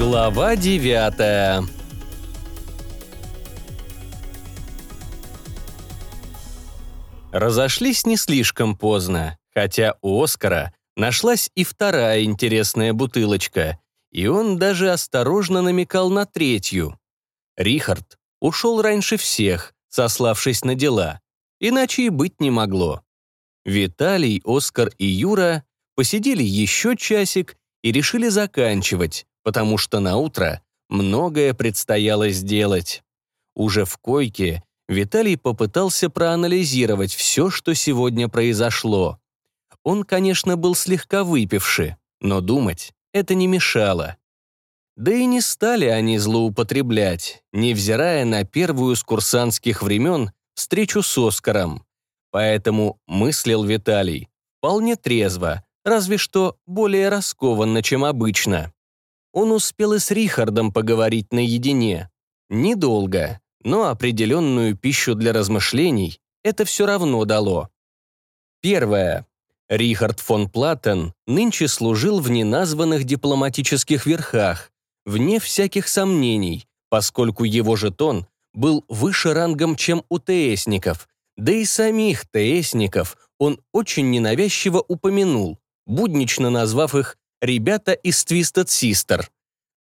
Глава девятая Разошлись не слишком поздно, хотя у Оскара нашлась и вторая интересная бутылочка, и он даже осторожно намекал на третью. Рихард ушел раньше всех, сославшись на дела, иначе и быть не могло. Виталий, Оскар и Юра посидели еще часик и решили заканчивать, потому что на утро многое предстояло сделать. Уже в койке Виталий попытался проанализировать все, что сегодня произошло. Он, конечно, был слегка выпивший, но думать это не мешало. Да и не стали они злоупотреблять, невзирая на первую с курсантских времен встречу с Оскаром. Поэтому мыслил Виталий вполне трезво, разве что более раскованно, чем обычно. Он успел и с Рихардом поговорить наедине. Недолго, но определенную пищу для размышлений это все равно дало. Первое. Рихард фон Платтен нынче служил в неназванных дипломатических верхах, вне всяких сомнений, поскольку его жетон был выше рангом, чем у ТСников, да и самих ТСников он очень ненавязчиво упомянул, буднично назвав их «ребята из Twisted Sister»,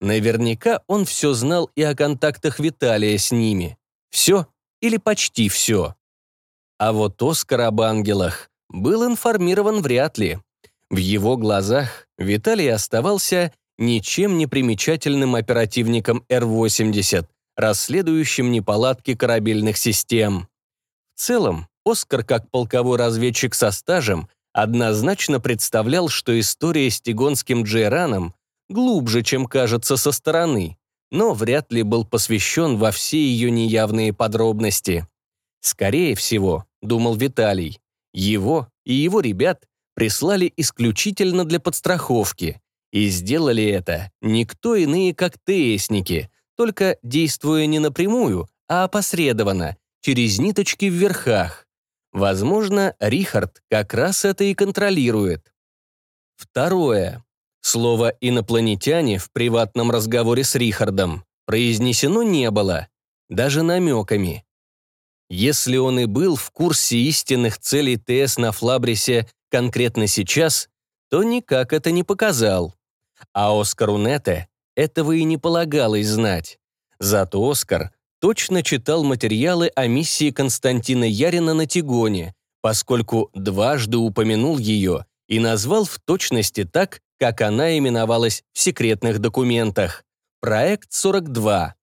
Наверняка он все знал и о контактах Виталия с ними. Все или почти все. А вот Оскар об ангелах был информирован вряд ли. В его глазах Виталий оставался ничем не примечательным оперативником Р-80, расследующим неполадки корабельных систем. В целом, Оскар, как полковой разведчик со стажем, однозначно представлял, что история с Тигонским Джейраном глубже, чем кажется со стороны, но вряд ли был посвящен во все ее неявные подробности. Скорее всего, думал Виталий, его и его ребят прислали исключительно для подстраховки, и сделали это никто иные, как ТСники, только действуя не напрямую, а опосредованно, через ниточки в верхах. Возможно, Рихард как раз это и контролирует. Второе. Слово «инопланетяне» в приватном разговоре с Рихардом произнесено не было, даже намеками. Если он и был в курсе истинных целей ТС на Флабрисе конкретно сейчас, то никак это не показал. А Оскару Нете этого и не полагалось знать. Зато Оскар точно читал материалы о миссии Константина Ярина на Тигоне, поскольку дважды упомянул ее и назвал в точности так, как она именовалась в секретных документах. Проект 42.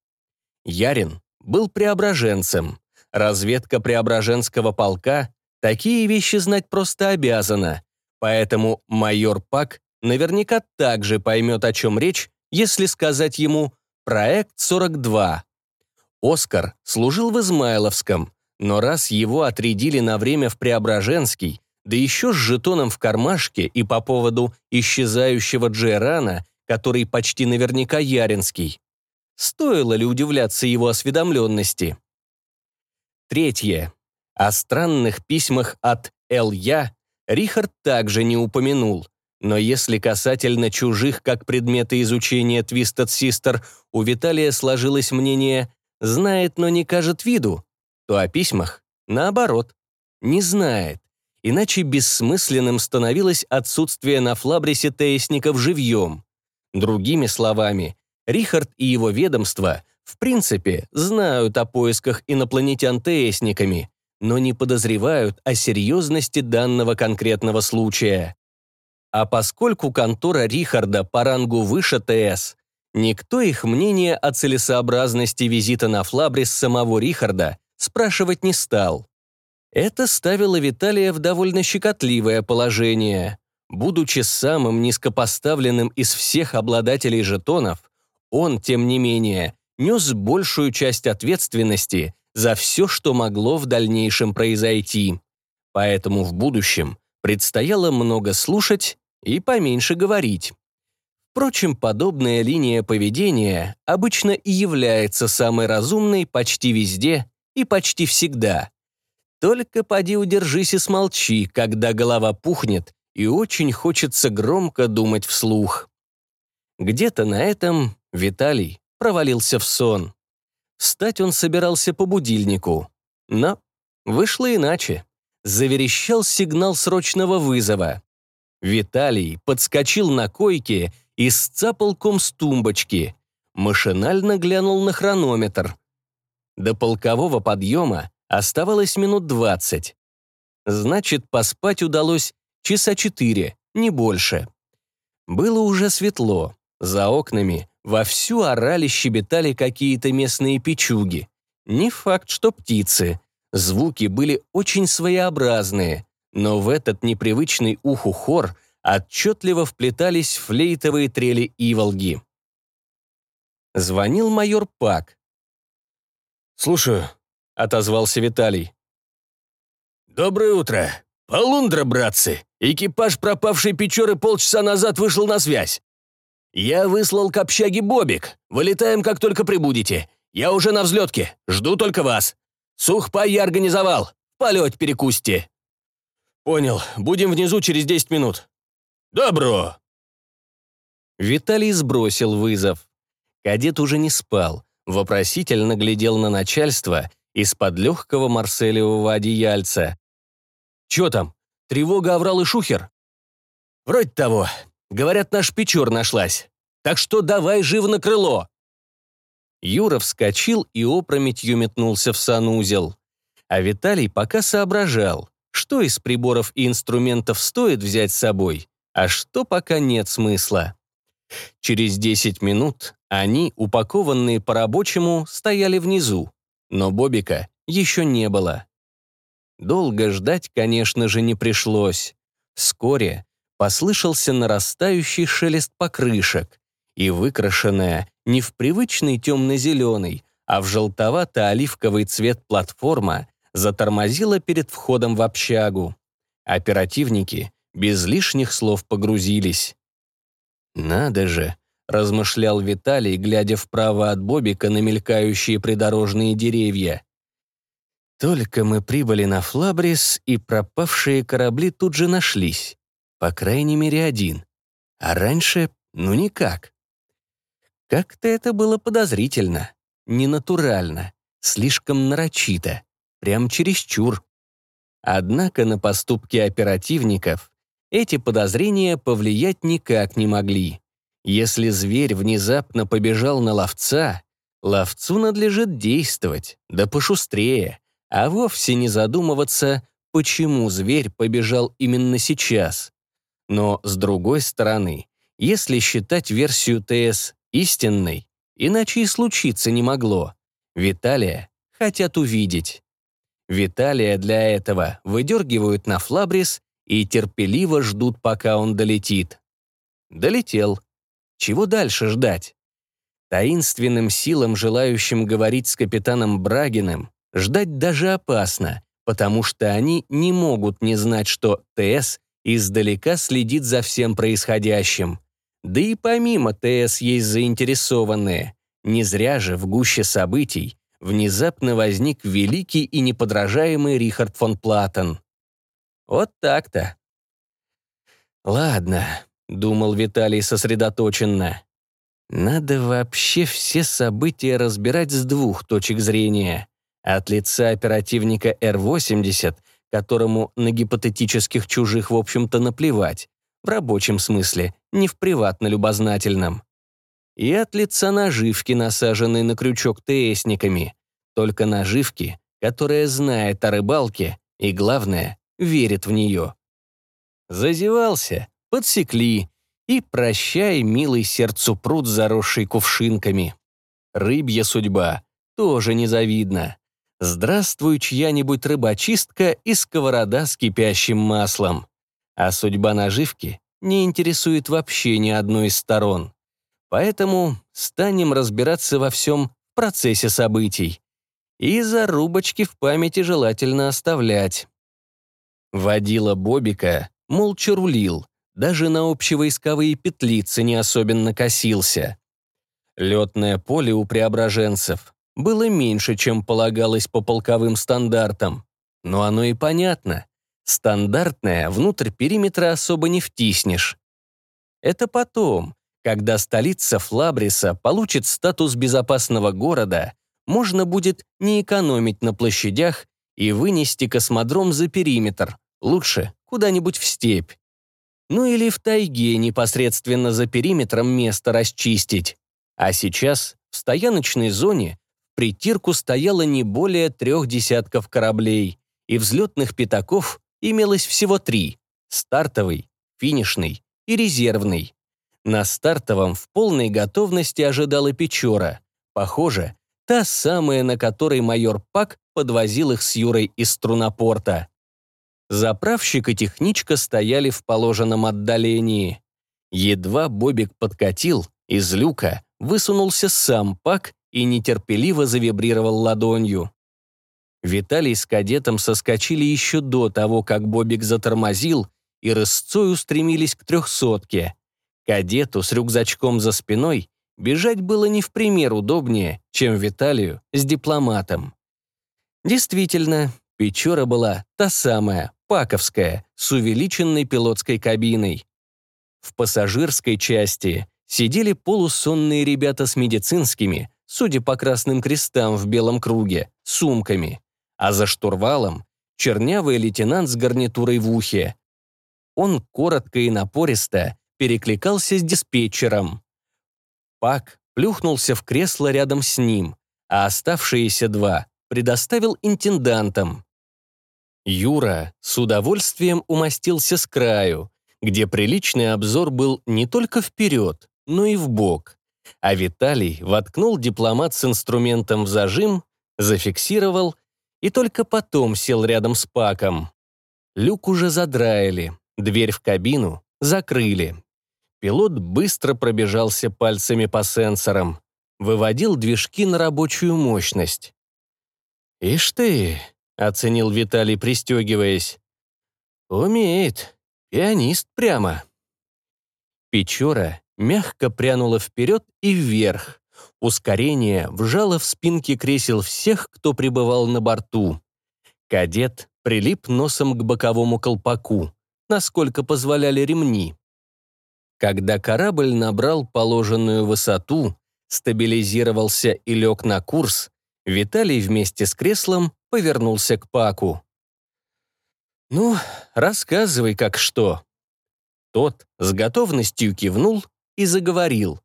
Ярин был преображенцем. Разведка Преображенского полка такие вещи знать просто обязана. Поэтому майор Пак наверняка также поймет, о чем речь, если сказать ему «Проект 42». Оскар служил в Измайловском, но раз его отрядили на время в Преображенский, да еще с жетоном в кармашке и по поводу исчезающего Джейрана, который почти наверняка Яринский. Стоило ли удивляться его осведомленности? Третье. О странных письмах от Л.Я. Рихард также не упомянул, но если касательно чужих как предмета изучения Twisted Sister у Виталия сложилось мнение «знает, но не кажет виду», то о письмах, наоборот, не знает иначе бессмысленным становилось отсутствие на Флабрисе теесников живьем. Другими словами, Рихард и его ведомство в принципе знают о поисках инопланетян теесниками, но не подозревают о серьезности данного конкретного случая. А поскольку контора Рихарда по рангу выше ТС, никто их мнение о целесообразности визита на Флабрис самого Рихарда спрашивать не стал. Это ставило Виталия в довольно щекотливое положение. Будучи самым низкопоставленным из всех обладателей жетонов, он, тем не менее, нес большую часть ответственности за все, что могло в дальнейшем произойти. Поэтому в будущем предстояло много слушать и поменьше говорить. Впрочем, подобная линия поведения обычно и является самой разумной почти везде и почти всегда. Только поди удержись и смолчи, когда голова пухнет, и очень хочется громко думать вслух. Где-то на этом Виталий провалился в сон. Встать он собирался по будильнику. Но вышло иначе. Заверещал сигнал срочного вызова. Виталий подскочил на койке и сцапал ком с тумбочки. Машинально глянул на хронометр. До полкового подъема оставалось минут двадцать. Значит, поспать удалось часа четыре, не больше. Было уже светло. За окнами вовсю орали-щебетали какие-то местные печуги. Не факт, что птицы. Звуки были очень своеобразные, но в этот непривычный уху хор отчетливо вплетались флейтовые трели иволги. Звонил майор Пак. «Слушаю», — отозвался Виталий. «Доброе утро. Полундра, братцы. Экипаж пропавшей Печоры полчаса назад вышел на связь. Я выслал к общаге Бобик. Вылетаем, как только прибудете. Я уже на взлетке. Жду только вас. Сухпай я организовал. Полет перекусьте». «Понял. Будем внизу через 10 минут». «Добро». Виталий сбросил вызов. Кадет уже не спал, вопросительно глядел на начальство из-под легкого марселевого одеяльца. «Чё там? Тревога, Аврал и Шухер?» «Вроде того. Говорят, наш Печор нашлась. Так что давай живо на крыло!» Юра вскочил и опрометью метнулся в санузел. А Виталий пока соображал, что из приборов и инструментов стоит взять с собой, а что пока нет смысла. Через 10 минут они, упакованные по-рабочему, стояли внизу, но Бобика еще не было. Долго ждать, конечно же, не пришлось. Вскоре послышался нарастающий шелест покрышек, и выкрашенная не в привычный темно-зеленый, а в желтовато-оливковый цвет платформа затормозила перед входом в общагу. Оперативники без лишних слов погрузились. «Надо же!» — размышлял Виталий, глядя вправо от Бобика на мелькающие придорожные деревья. Только мы прибыли на Флабрис, и пропавшие корабли тут же нашлись. По крайней мере, один. А раньше, ну никак. Как-то это было подозрительно, ненатурально, слишком нарочито, прям чересчур. Однако на поступки оперативников эти подозрения повлиять никак не могли. Если зверь внезапно побежал на ловца, ловцу надлежит действовать, да пошустрее, а вовсе не задумываться, почему зверь побежал именно сейчас. Но, с другой стороны, если считать версию ТС истинной, иначе и случиться не могло. Виталия хотят увидеть. Виталия для этого выдергивают на флабрис и терпеливо ждут, пока он долетит. Долетел. Чего дальше ждать? Таинственным силам, желающим говорить с капитаном Брагиным, ждать даже опасно, потому что они не могут не знать, что ТС издалека следит за всем происходящим. Да и помимо ТС есть заинтересованные. Не зря же в гуще событий внезапно возник великий и неподражаемый Рихард фон Платен. Вот так-то. «Ладно», — думал Виталий сосредоточенно. «Надо вообще все события разбирать с двух точек зрения. От лица оперативника Р-80 которому на гипотетических чужих, в общем-то, наплевать, в рабочем смысле, не в приватно-любознательном. И от лица наживки, насаженной на крючок ТСниками, только наживки, которая знает о рыбалке и, главное, верит в нее. Зазевался, подсекли, и прощай, милый сердцу пруд, заросший кувшинками. Рыбья судьба тоже незавидна. Здравствуй, чья-нибудь рыбочистка и сковорода с кипящим маслом. А судьба наживки не интересует вообще ни одной из сторон. Поэтому станем разбираться во всем процессе событий. И зарубочки в памяти желательно оставлять. Водила Бобика молча рулил, даже на общевойсковые петлицы не особенно косился. Летное поле у преображенцев было меньше, чем полагалось по полковым стандартам. Но оно и понятно. Стандартное внутрь периметра особо не втиснешь. Это потом, Когда столица Флабриса получит статус безопасного города, можно будет не экономить на площадях и вынести космодром за периметр, лучше куда-нибудь в степь. Ну или в тайге непосредственно за периметром место расчистить. А сейчас в стояночной зоне в притирку стояло не более трех десятков кораблей, и взлетных пятаков имелось всего три – стартовый, финишный и резервный. На стартовом в полной готовности ожидала Печора. Похоже, та самая, на которой майор Пак подвозил их с Юрой из струнопорта. Заправщик и техничка стояли в положенном отдалении. Едва Бобик подкатил, из люка высунулся сам Пак и нетерпеливо завибрировал ладонью. Виталий с кадетом соскочили еще до того, как Бобик затормозил, и рысцой устремились к трехсотке. Кадету с рюкзачком за спиной бежать было не в пример удобнее, чем Виталию с дипломатом. Действительно, Печора была та самая, паковская, с увеличенной пилотской кабиной. В пассажирской части сидели полусонные ребята с медицинскими, судя по красным крестам в белом круге, сумками, а за штурвалом — чернявый лейтенант с гарнитурой в ухе. Он коротко и напористо перекликался с диспетчером. Пак плюхнулся в кресло рядом с ним, а оставшиеся два предоставил интендантам. Юра с удовольствием умостился с краю, где приличный обзор был не только вперед, но и в бок. А Виталий воткнул дипломат с инструментом в зажим, зафиксировал и только потом сел рядом с Паком. Люк уже задраили, дверь в кабину закрыли. Пилот быстро пробежался пальцами по сенсорам, выводил движки на рабочую мощность. «Ишь ты!» — оценил Виталий, пристегиваясь. «Умеет. Пианист прямо». Печора мягко прянула вперед и вверх. Ускорение вжало в спинки кресел всех, кто пребывал на борту. Кадет прилип носом к боковому колпаку, насколько позволяли ремни. Когда корабль набрал положенную высоту, стабилизировался и лег на курс, Виталий вместе с креслом повернулся к Паку. «Ну, рассказывай, как что». Тот с готовностью кивнул и заговорил.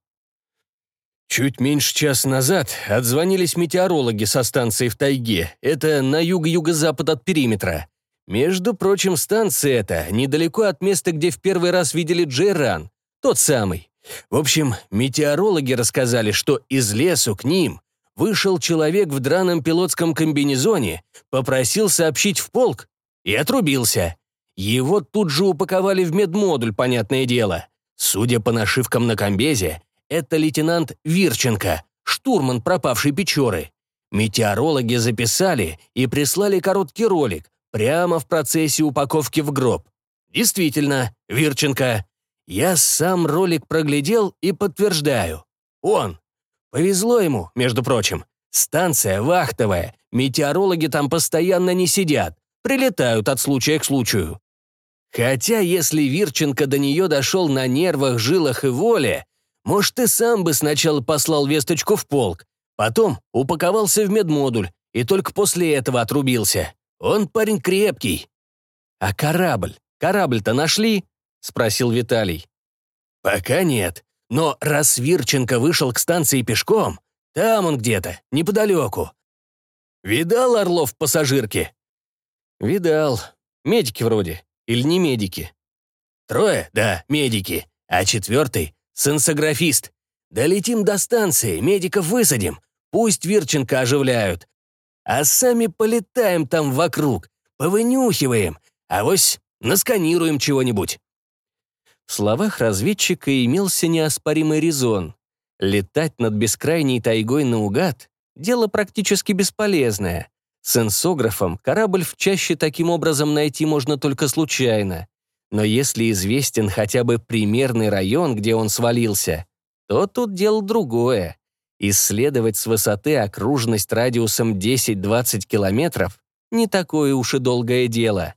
Чуть меньше часа назад отзвонились метеорологи со станции в тайге. Это на юг-юго-запад от периметра. Между прочим, станция эта недалеко от места, где в первый раз видели Джейран. Тот самый. В общем, метеорологи рассказали, что из лесу к ним вышел человек в драном пилотском комбинезоне, попросил сообщить в полк и отрубился. Его тут же упаковали в медмодуль, понятное дело. Судя по нашивкам на комбезе, это лейтенант Вирченко, штурман пропавшей Печоры. Метеорологи записали и прислали короткий ролик прямо в процессе упаковки в гроб. Действительно, Вирченко. Я сам ролик проглядел и подтверждаю. Он. Повезло ему, между прочим. Станция вахтовая, метеорологи там постоянно не сидят, прилетают от случая к случаю. Хотя если Вирченко до нее дошел на нервах, жилах и воле, может, ты сам бы сначала послал весточку в полк, потом упаковался в медмодуль и только после этого отрубился. Он парень крепкий. А корабль? Корабль-то нашли? — спросил Виталий. «Пока нет. Но раз Вирченко вышел к станции пешком, там он где-то, неподалеку. Видал Орлов в пассажирке?» «Видал. Медики вроде. Или не медики?» «Трое, да, медики. А четвертый — сенсографист. Долетим до станции, медиков высадим. Пусть Вирченко оживляют. А сами полетаем там вокруг, повынюхиваем, а вось насканируем чего-нибудь». В словах разведчика имелся неоспоримый резон. Летать над бескрайней тайгой наугад — дело практически бесполезное. С энсографом корабль в чаще таким образом найти можно только случайно. Но если известен хотя бы примерный район, где он свалился, то тут дело другое. Исследовать с высоты окружность радиусом 10-20 километров — не такое уж и долгое дело.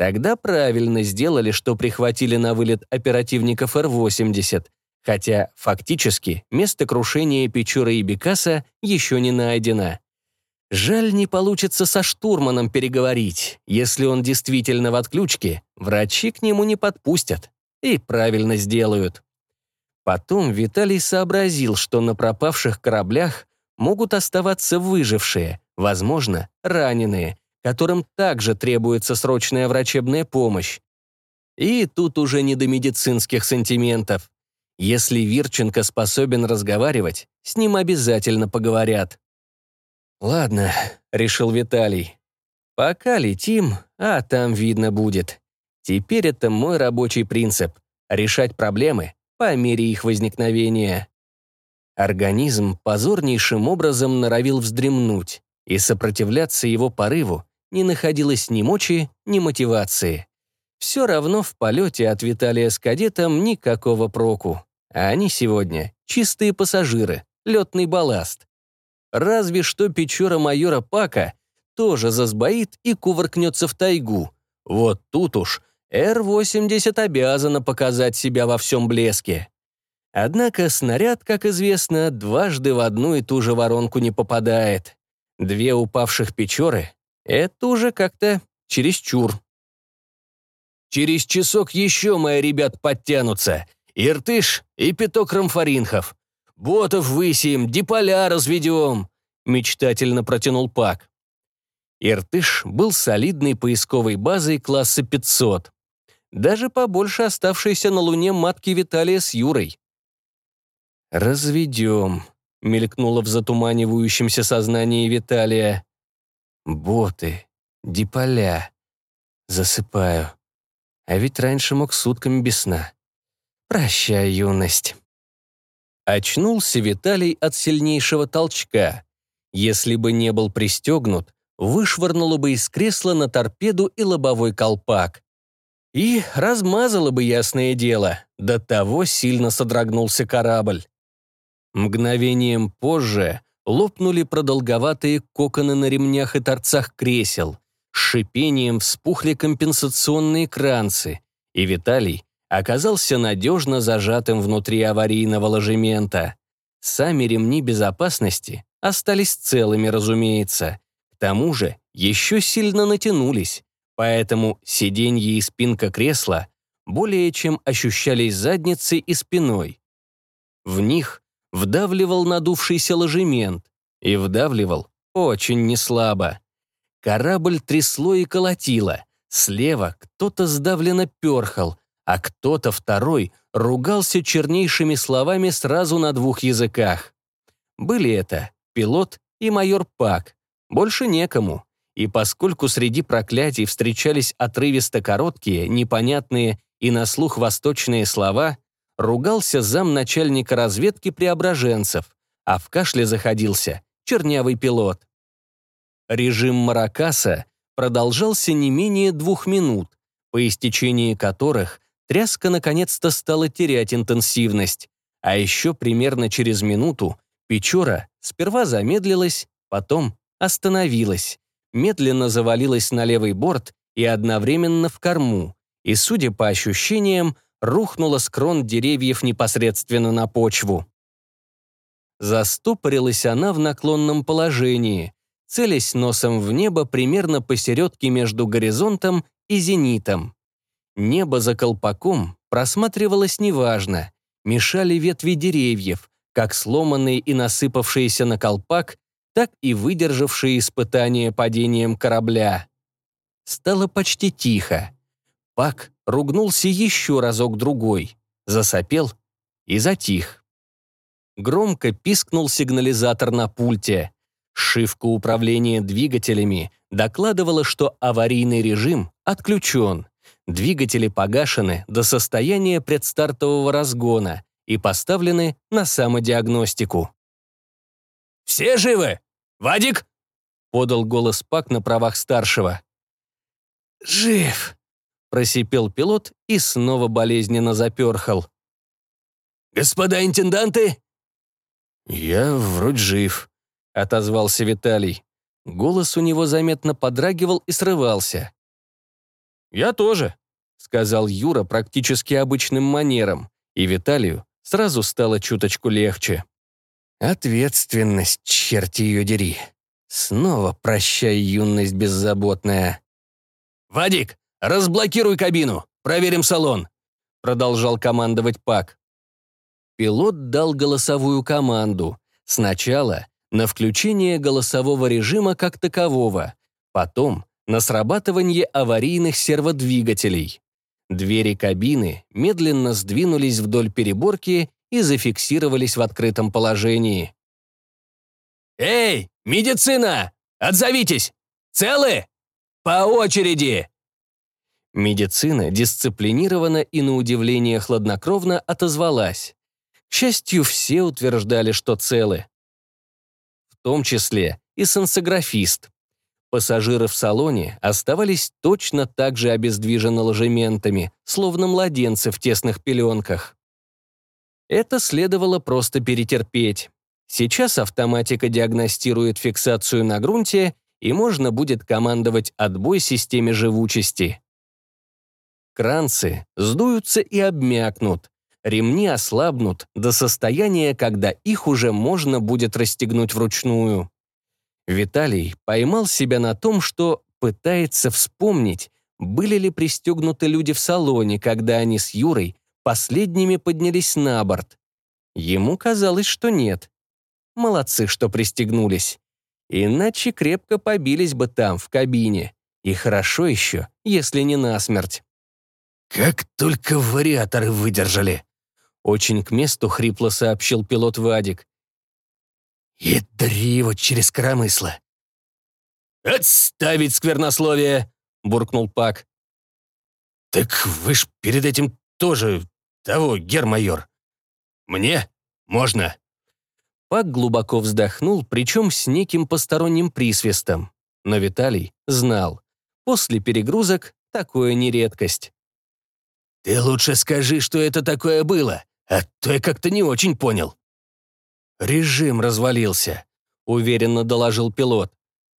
Тогда правильно сделали, что прихватили на вылет оперативников Р-80, хотя фактически место крушения Печора и Бекаса еще не найдено. Жаль, не получится со штурманом переговорить. Если он действительно в отключке, врачи к нему не подпустят. И правильно сделают. Потом Виталий сообразил, что на пропавших кораблях могут оставаться выжившие, возможно, раненые, которым также требуется срочная врачебная помощь. И тут уже не до медицинских сантиментов. Если Вирченко способен разговаривать, с ним обязательно поговорят. «Ладно», — решил Виталий. «Пока летим, а там видно будет. Теперь это мой рабочий принцип — решать проблемы по мере их возникновения». Организм позорнейшим образом норовил вздремнуть, и сопротивляться его порыву не находилось ни мочи, ни мотивации. Все равно в полете от Виталия с кадетом никакого проку. А они сегодня чистые пассажиры, летный балласт. Разве что печора майора Пака тоже засбоит и кувыркнется в тайгу. Вот тут уж Р-80 обязана показать себя во всем блеске. Однако снаряд, как известно, дважды в одну и ту же воронку не попадает. Две упавших печоры — это уже как-то чересчур. Через часок еще мои ребят подтянутся. Иртыш и пяток рамфоринхов. Ботов высеем, диполя разведем», — мечтательно протянул Пак. Иртыш был солидной поисковой базой класса 500. Даже побольше оставшейся на Луне матки Виталия с Юрой. «Разведем», — мелькнуло в затуманивающемся сознании Виталия. «Боты, диполя. Засыпаю. А ведь раньше мог сутками без сна. Прощай, юность». Очнулся Виталий от сильнейшего толчка. Если бы не был пристегнут, вышвырнуло бы из кресла на торпеду и лобовой колпак. И размазало бы ясное дело, до того сильно содрогнулся корабль. Мгновением позже лопнули продолговатые коконы на ремнях и торцах кресел, с шипением вспухли компенсационные кранцы, и Виталий оказался надежно зажатым внутри аварийного ложемента. Сами ремни безопасности остались целыми, разумеется. К тому же еще сильно натянулись, поэтому сиденье и спинка кресла более чем ощущались задницей и спиной. В них вдавливал надувшийся ложемент, и вдавливал очень неслабо. Корабль трясло и колотило. Слева кто-то сдавленно перхал, а кто-то второй ругался чернейшими словами сразу на двух языках. Были это пилот и майор Пак. Больше некому. И поскольку среди проклятий встречались отрывисто короткие, непонятные и на слух восточные слова, ругался замначальника разведки преображенцев, а в кашле заходился чернявый пилот. Режим Маракаса продолжался не менее двух минут, по истечении которых тряска наконец-то стала терять интенсивность, а еще примерно через минуту Печора сперва замедлилась, потом остановилась, медленно завалилась на левый борт и одновременно в корму, и, судя по ощущениям, рухнула с крон деревьев непосредственно на почву. Застопорилась она в наклонном положении, целясь носом в небо примерно посередке между горизонтом и зенитом. Небо за колпаком просматривалось неважно, мешали ветви деревьев, как сломанные и насыпавшиеся на колпак, так и выдержавшие испытания падением корабля. Стало почти тихо. Пак ругнулся еще разок-другой, засопел и затих. Громко пискнул сигнализатор на пульте. Шивка управления двигателями докладывала, что аварийный режим отключен. Двигатели погашены до состояния предстартового разгона и поставлены на самодиагностику. «Все живы? Вадик?» — подал голос Пак на правах старшего. «Жив», — просипел пилот и снова болезненно заперхал. «Господа интенданты?» «Я вроде жив», — отозвался Виталий. Голос у него заметно подрагивал и срывался. «Я тоже», — сказал Юра практически обычным манером, и Виталию сразу стало чуточку легче. Ответственность, черти ее дери. Снова прощай, юность беззаботная. «Вадик, разблокируй кабину, проверим салон», продолжал командовать Пак. Пилот дал голосовую команду. Сначала на включение голосового режима как такового, потом на срабатывание аварийных серводвигателей. Двери кабины медленно сдвинулись вдоль переборки и зафиксировались в открытом положении. «Эй, медицина! Отзовитесь! Целы? По очереди!» Медицина дисциплинированно и на удивление хладнокровно отозвалась. К счастью, все утверждали, что целы. В том числе и сенсографист. Пассажиры в салоне оставались точно так же обездвижены ложементами, словно младенцы в тесных пеленках. Это следовало просто перетерпеть. Сейчас автоматика диагностирует фиксацию на грунте, и можно будет командовать отбой системе живучести. Кранцы сдуются и обмякнут, ремни ослабнут до состояния, когда их уже можно будет расстегнуть вручную. Виталий поймал себя на том, что пытается вспомнить, были ли пристегнуты люди в салоне, когда они с Юрой последними поднялись на борт. Ему казалось, что нет. Молодцы, что пристегнулись. Иначе крепко побились бы там, в кабине. И хорошо еще, если не насмерть. «Как только вариаторы выдержали!» Очень к месту хрипло сообщил пилот Вадик. «Ядри его через коромысло!» «Отставить сквернословие!» — буркнул Пак. «Так вы ж перед этим тоже того, гермайор. Мне можно». Пак глубоко вздохнул, причем с неким посторонним присвистом. Но Виталий знал. После перегрузок такое не редкость. «Ты лучше скажи, что это такое было, а то я как-то не очень понял». «Режим развалился», — уверенно доложил пилот.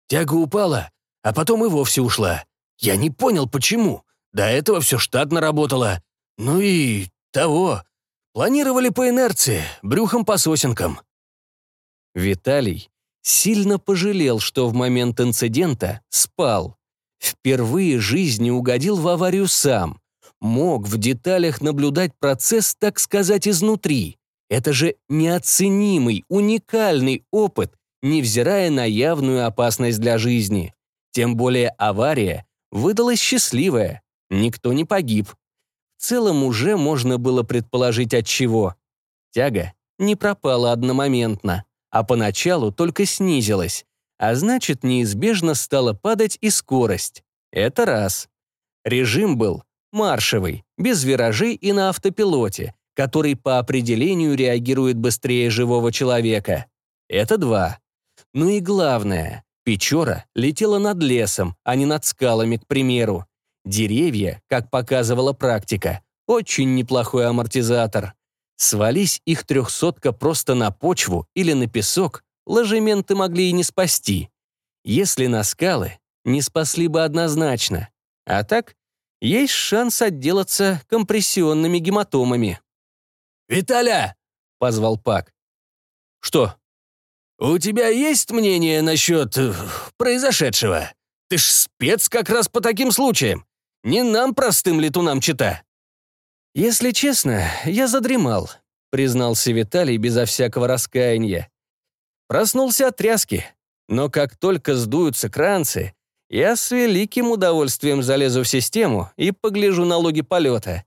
«Тяга упала, а потом и вовсе ушла. Я не понял, почему. До этого все штатно работало. Ну и того. Планировали по инерции, брюхом по сосенкам». Виталий сильно пожалел, что в момент инцидента спал. Впервые жизни угодил в аварию сам. Мог в деталях наблюдать процесс, так сказать, изнутри. Это же неоценимый, уникальный опыт, невзирая на явную опасность для жизни. Тем более авария выдалась счастливая, никто не погиб. В целом уже можно было предположить от чего. Тяга не пропала одномоментно, а поначалу только снизилась, а значит неизбежно стала падать и скорость. Это раз. Режим был маршевый, без виражей и на автопилоте, который по определению реагирует быстрее живого человека. Это два. Ну и главное, Печора летела над лесом, а не над скалами, к примеру. Деревья, как показывала практика, очень неплохой амортизатор. Свались их трехсотка просто на почву или на песок, ложементы могли и не спасти. Если на скалы, не спасли бы однозначно. А так, есть шанс отделаться компрессионными гематомами. «Виталя!» — позвал Пак. «Что?» «У тебя есть мнение насчет э, произошедшего? Ты ж спец как раз по таким случаям. Не нам, простым летунам, чита». «Если честно, я задремал», — признался Виталий безо всякого раскаяния. Проснулся от тряски, но как только сдуются кранцы, я с великим удовольствием залезу в систему и погляжу на логи полета.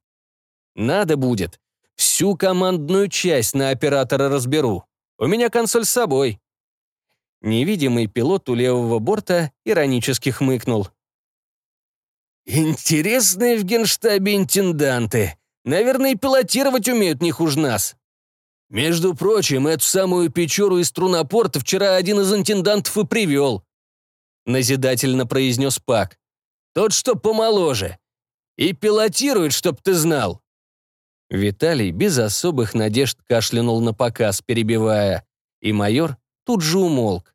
Надо будет, Всю командную часть на оператора разберу. У меня консоль с собой». Невидимый пилот у левого борта иронически хмыкнул. «Интересные в генштабе интенданты. Наверное, пилотировать умеют не хуже нас. Между прочим, эту самую Печору из струнопорта вчера один из интендантов и привел», назидательно произнес Пак. «Тот, что помоложе. И пилотирует, чтоб ты знал». Виталий без особых надежд кашлянул на показ, перебивая, и майор тут же умолк.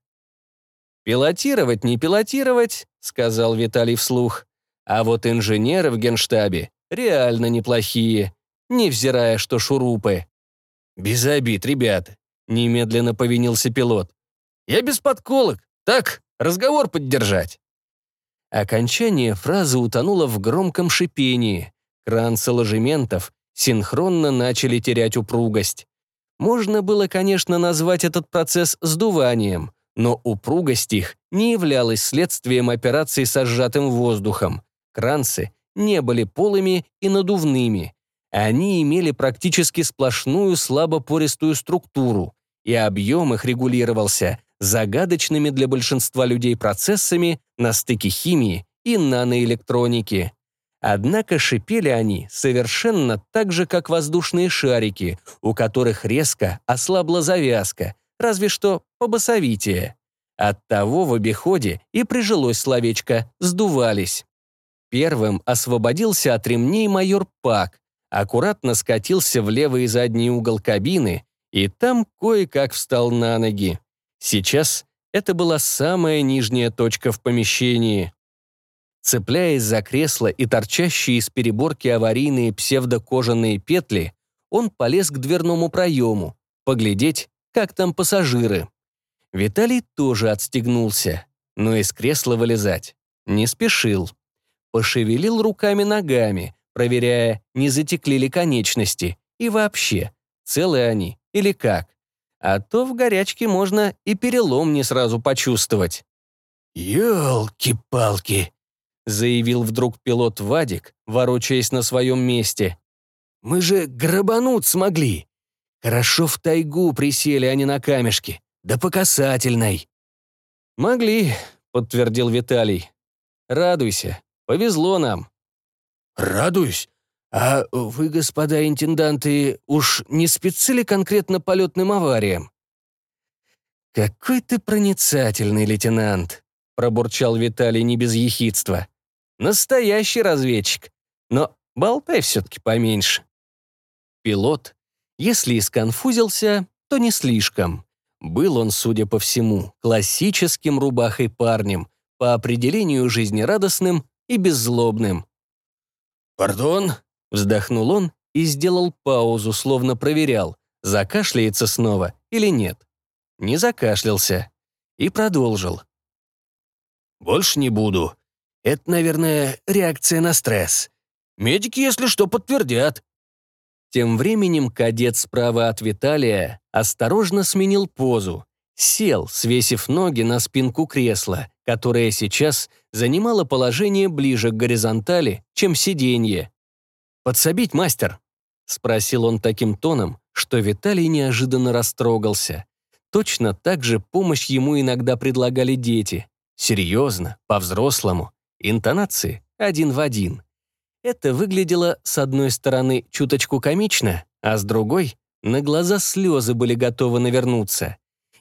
«Пилотировать, не пилотировать», — сказал Виталий вслух. «А вот инженеры в генштабе реально неплохие, невзирая, что шурупы». «Без обид, ребята», — немедленно повинился пилот. «Я без подколок. Так, разговор поддержать». Окончание фразы утонуло в громком шипении. Кранцы ложементов синхронно начали терять упругость. Можно было, конечно, назвать этот процесс сдуванием, но упругость их не являлась следствием операции со сжатым воздухом. Кранцы не были полыми и надувными. Они имели практически сплошную слабопористую структуру, и объем их регулировался загадочными для большинства людей процессами на стыке химии и наноэлектроники. Однако шипели они совершенно так же, как воздушные шарики, у которых резко ослабла завязка, разве что побасовитее. Оттого в обиходе и прижилось словечко «сдувались». Первым освободился от ремней майор Пак, аккуратно скатился в левый задний угол кабины и там кое-как встал на ноги. Сейчас это была самая нижняя точка в помещении. Цепляясь за кресло и торчащие из переборки аварийные псевдокожаные петли, он полез к дверному проему, поглядеть, как там пассажиры. Виталий тоже отстегнулся, но из кресла вылезать не спешил. Пошевелил руками-ногами, проверяя, не затекли ли конечности, и вообще, целы они или как. А то в горячке можно и перелом не сразу почувствовать. «Елки-палки!» заявил вдруг пилот Вадик, ворочаясь на своем месте. «Мы же грабануть смогли. Хорошо в тайгу присели, а не на камешке. Да по касательной». «Могли», — подтвердил Виталий. «Радуйся, повезло нам». «Радуюсь? А вы, господа интенданты, уж не спецы ли конкретно полетным авариям?» «Какой ты проницательный, лейтенант», — пробурчал Виталий не без ехидства. Настоящий разведчик. Но болтай все-таки поменьше. Пилот, если и сконфузился, то не слишком. Был он, судя по всему, классическим рубахой парнем, по определению жизнерадостным и беззлобным. «Пардон?» — вздохнул он и сделал паузу, словно проверял, закашляется снова или нет. Не закашлялся. И продолжил. «Больше не буду. Это, наверное, реакция на стресс. Медики, если что, подтвердят». Тем временем кадет справа от Виталия осторожно сменил позу. Сел, свесив ноги на спинку кресла, которое сейчас занимало положение ближе к горизонтали, чем сиденье. «Подсобить, мастер?» — спросил он таким тоном, что Виталий неожиданно растрогался. Точно так же помощь ему иногда предлагали дети. Серьезно, по-взрослому. Интонации один в один. Это выглядело, с одной стороны, чуточку комично, а с другой — на глаза слезы были готовы навернуться.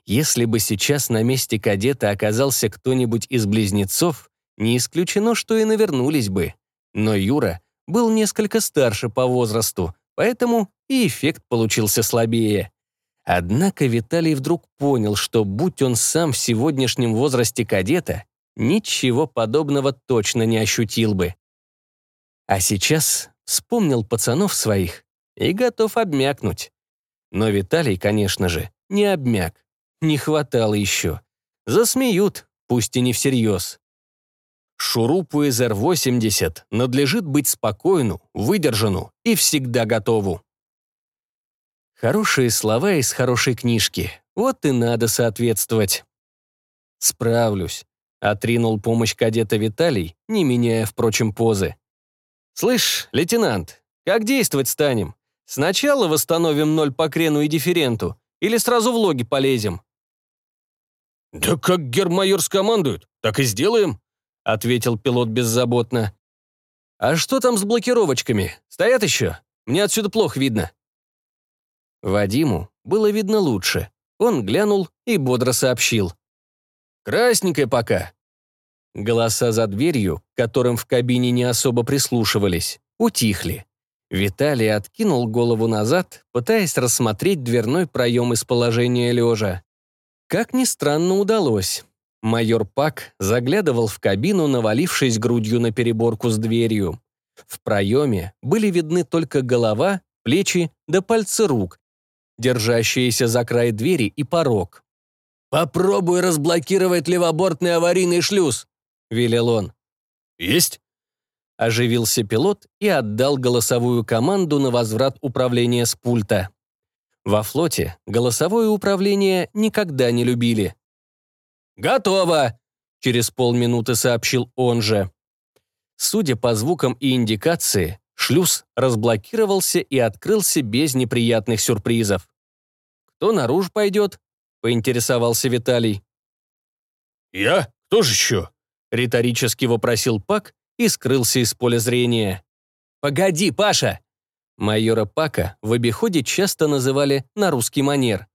Если бы сейчас на месте кадета оказался кто-нибудь из близнецов, не исключено, что и навернулись бы. Но Юра был несколько старше по возрасту, поэтому и эффект получился слабее. Однако Виталий вдруг понял, что будь он сам в сегодняшнем возрасте кадета, ничего подобного точно не ощутил бы. А сейчас вспомнил пацанов своих и готов обмякнуть. Но Виталий, конечно же, не обмяк. Не хватало еще. Засмеют, пусть и не всерьез. Шурупу из Р-80 надлежит быть спокойну, выдержану и всегда готову. Хорошие слова из хорошей книжки. Вот и надо соответствовать. Справлюсь. Отринул помощь кадета Виталий, не меняя, впрочем, позы. «Слышь, лейтенант, как действовать станем? Сначала восстановим ноль по крену и дифференту, или сразу в логи полезем?» «Да как гермайор скомандует, так и сделаем», — ответил пилот беззаботно. «А что там с блокировочками? Стоят еще? Мне отсюда плохо видно». Вадиму было видно лучше. Он глянул и бодро сообщил. Красненькая пока». Голоса за дверью, которым в кабине не особо прислушивались, утихли. Виталий откинул голову назад, пытаясь рассмотреть дверной проем из положения лежа. Как ни странно, удалось. Майор Пак заглядывал в кабину, навалившись грудью на переборку с дверью. В проеме были видны только голова, плечи да пальцы рук, держащиеся за край двери и порог. «Попробуй разблокировать левобортный аварийный шлюз», — велел он. «Есть». Оживился пилот и отдал голосовую команду на возврат управления с пульта. Во флоте голосовое управление никогда не любили. «Готово!» — через полминуты сообщил он же. Судя по звукам и индикации, шлюз разблокировался и открылся без неприятных сюрпризов. «Кто наружу пойдет?» — поинтересовался Виталий. «Я? Кто же еще?» — риторически вопросил Пак и скрылся из поля зрения. «Погоди, Паша!» Майора Пака в обиходе часто называли на русский манер.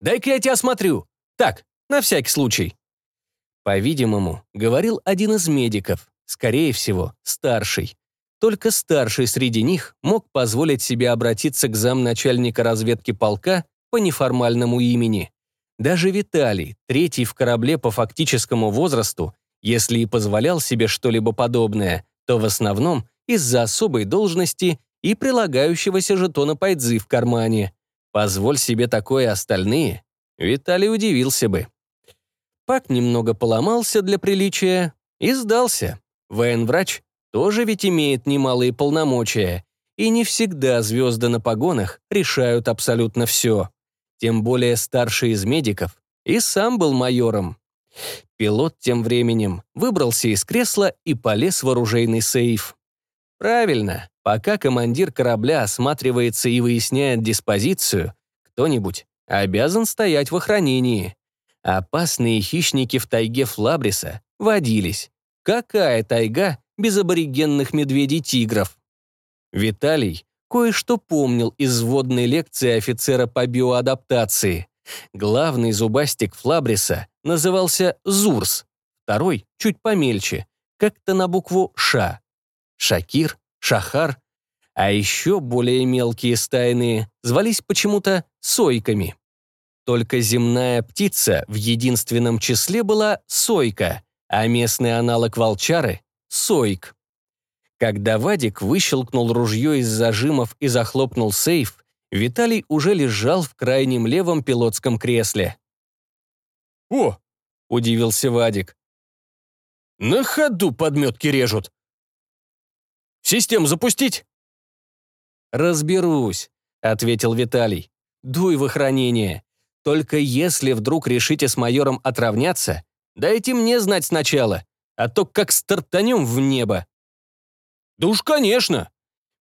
«Дай-ка я тебя осмотрю. Так, на всякий случай». По-видимому, говорил один из медиков, скорее всего, старший. Только старший среди них мог позволить себе обратиться к замначальника разведки полка по неформальному имени. Даже Виталий, третий в корабле по фактическому возрасту, если и позволял себе что-либо подобное, то в основном из-за особой должности и прилагающегося жетона пайдзы в кармане. Позволь себе такое остальные, Виталий удивился бы. Пак немного поломался для приличия и сдался. Военврач тоже ведь имеет немалые полномочия, и не всегда звезды на погонах решают абсолютно все. Тем более старший из медиков и сам был майором. Пилот тем временем выбрался из кресла и полез в оружейный сейф. Правильно, пока командир корабля осматривается и выясняет диспозицию, кто-нибудь обязан стоять в охранении. Опасные хищники в тайге Флабриса водились. Какая тайга без аборигенных медведей-тигров? Виталий кое-что помнил из вводной лекции офицера по биоадаптации. Главный зубастик Флабриса назывался Зурс, второй чуть помельче, как-то на букву «Ш». Шакир, Шахар, а еще более мелкие стайные звались почему-то сойками. Только земная птица в единственном числе была сойка, а местный аналог волчары — сойк. Когда Вадик выщелкнул ружье из зажимов и захлопнул сейф, Виталий уже лежал в крайнем левом пилотском кресле. «О!» — удивился Вадик. «На ходу подметки режут. Систему запустить?» «Разберусь», — ответил Виталий. «Дуй в охранение. Только если вдруг решите с майором отравняться, дайте мне знать сначала, а то как стартанем в небо». «Да уж, конечно!»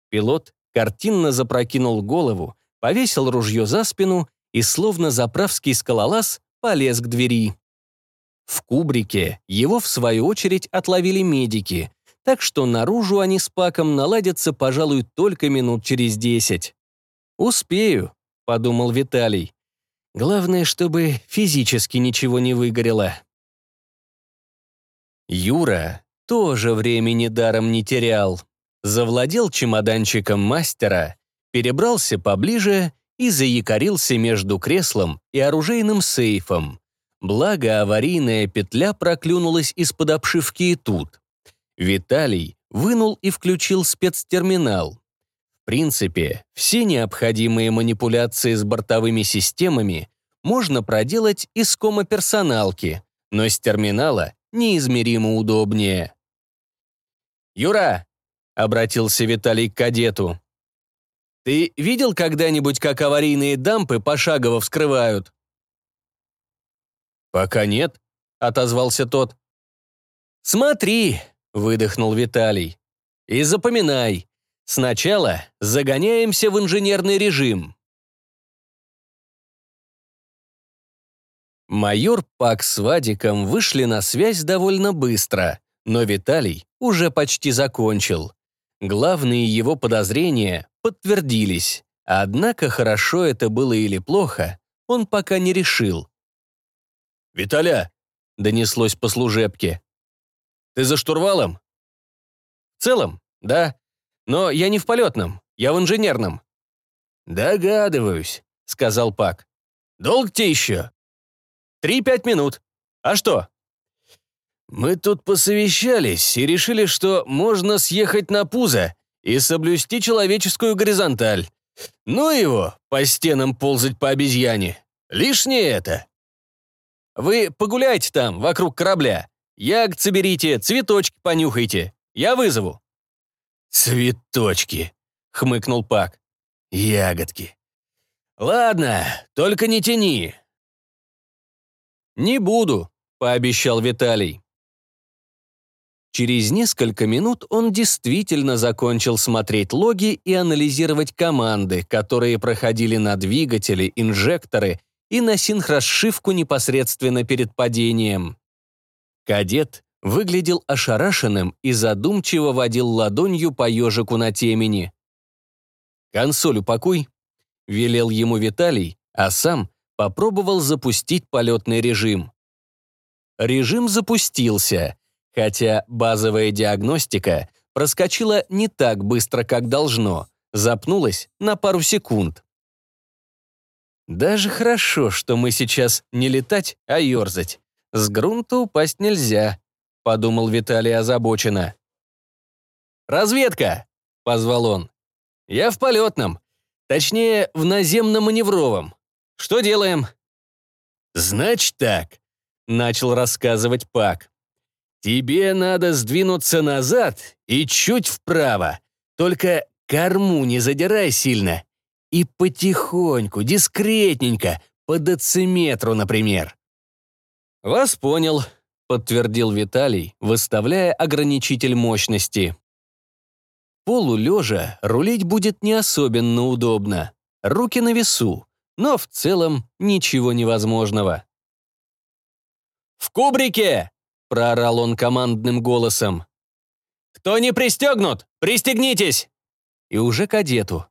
Пилот картинно запрокинул голову, повесил ружье за спину и, словно заправский скалолаз, полез к двери. В кубрике его, в свою очередь, отловили медики, так что наружу они с Паком наладятся, пожалуй, только минут через десять. «Успею», — подумал Виталий. «Главное, чтобы физически ничего не выгорело». Юра тоже времени даром не терял. Завладел чемоданчиком мастера, перебрался поближе и заякорился между креслом и оружейным сейфом. Благо, аварийная петля проклюнулась из-под обшивки и тут. Виталий вынул и включил спецтерминал. Принципе, все необходимые манипуляции с бортовыми системами можно проделать из кома персоналки, но с терминала неизмеримо удобнее. «Юра!» — обратился Виталий к кадету. «Ты видел когда-нибудь, как аварийные дампы пошагово вскрывают?» «Пока нет», — отозвался тот. «Смотри!» — выдохнул Виталий. «И запоминай. Сначала загоняемся в инженерный режим. Майор Пак с Вадиком вышли на связь довольно быстро, но Виталий уже почти закончил. Главные его подозрения подтвердились, однако хорошо это было или плохо, он пока не решил. «Виталя!» — донеслось по служебке. «Ты за штурвалом?» «В целом, да. Но я не в полетном, я в инженерном». «Догадываюсь», — сказал Пак. «Долг тебе еще?» Три-пять минут. А что?» «Мы тут посовещались и решили, что можно съехать на пузо и соблюсти человеческую горизонталь. Ну его, по стенам ползать по обезьяне. Лишнее это. Вы погуляйте там, вокруг корабля. Ягод соберите, цветочки понюхайте. Я вызову. Цветочки, хмыкнул Пак. Ягодки. Ладно, только не тяни. Не буду, пообещал Виталий. Через несколько минут он действительно закончил смотреть логи и анализировать команды, которые проходили на двигатели, инжекторы и на синхрасшивку непосредственно перед падением. Кадет выглядел ошарашенным и задумчиво водил ладонью по ежику на темени. «Консоль упакуй», — велел ему Виталий, а сам попробовал запустить полетный режим. Режим запустился, хотя базовая диагностика проскочила не так быстро, как должно, запнулась на пару секунд. Даже хорошо, что мы сейчас не летать, а ерзать. С грунта упасть нельзя, подумал Виталий озабоченно. «Разведка!» — позвал он. «Я в полетном. Точнее, в наземно-маневровом. Что делаем?» «Значит так», — начал рассказывать Пак. «Тебе надо сдвинуться назад и чуть вправо. Только корму не задирай сильно. И потихоньку, дискретненько, по дециметру, например». «Вас понял», — подтвердил Виталий, выставляя ограничитель мощности. Полулежа рулить будет не особенно удобно. Руки на весу, но в целом ничего невозможного. «В кубрике!» — проорал он командным голосом. «Кто не пристегнут, пристегнитесь!» И уже кадету.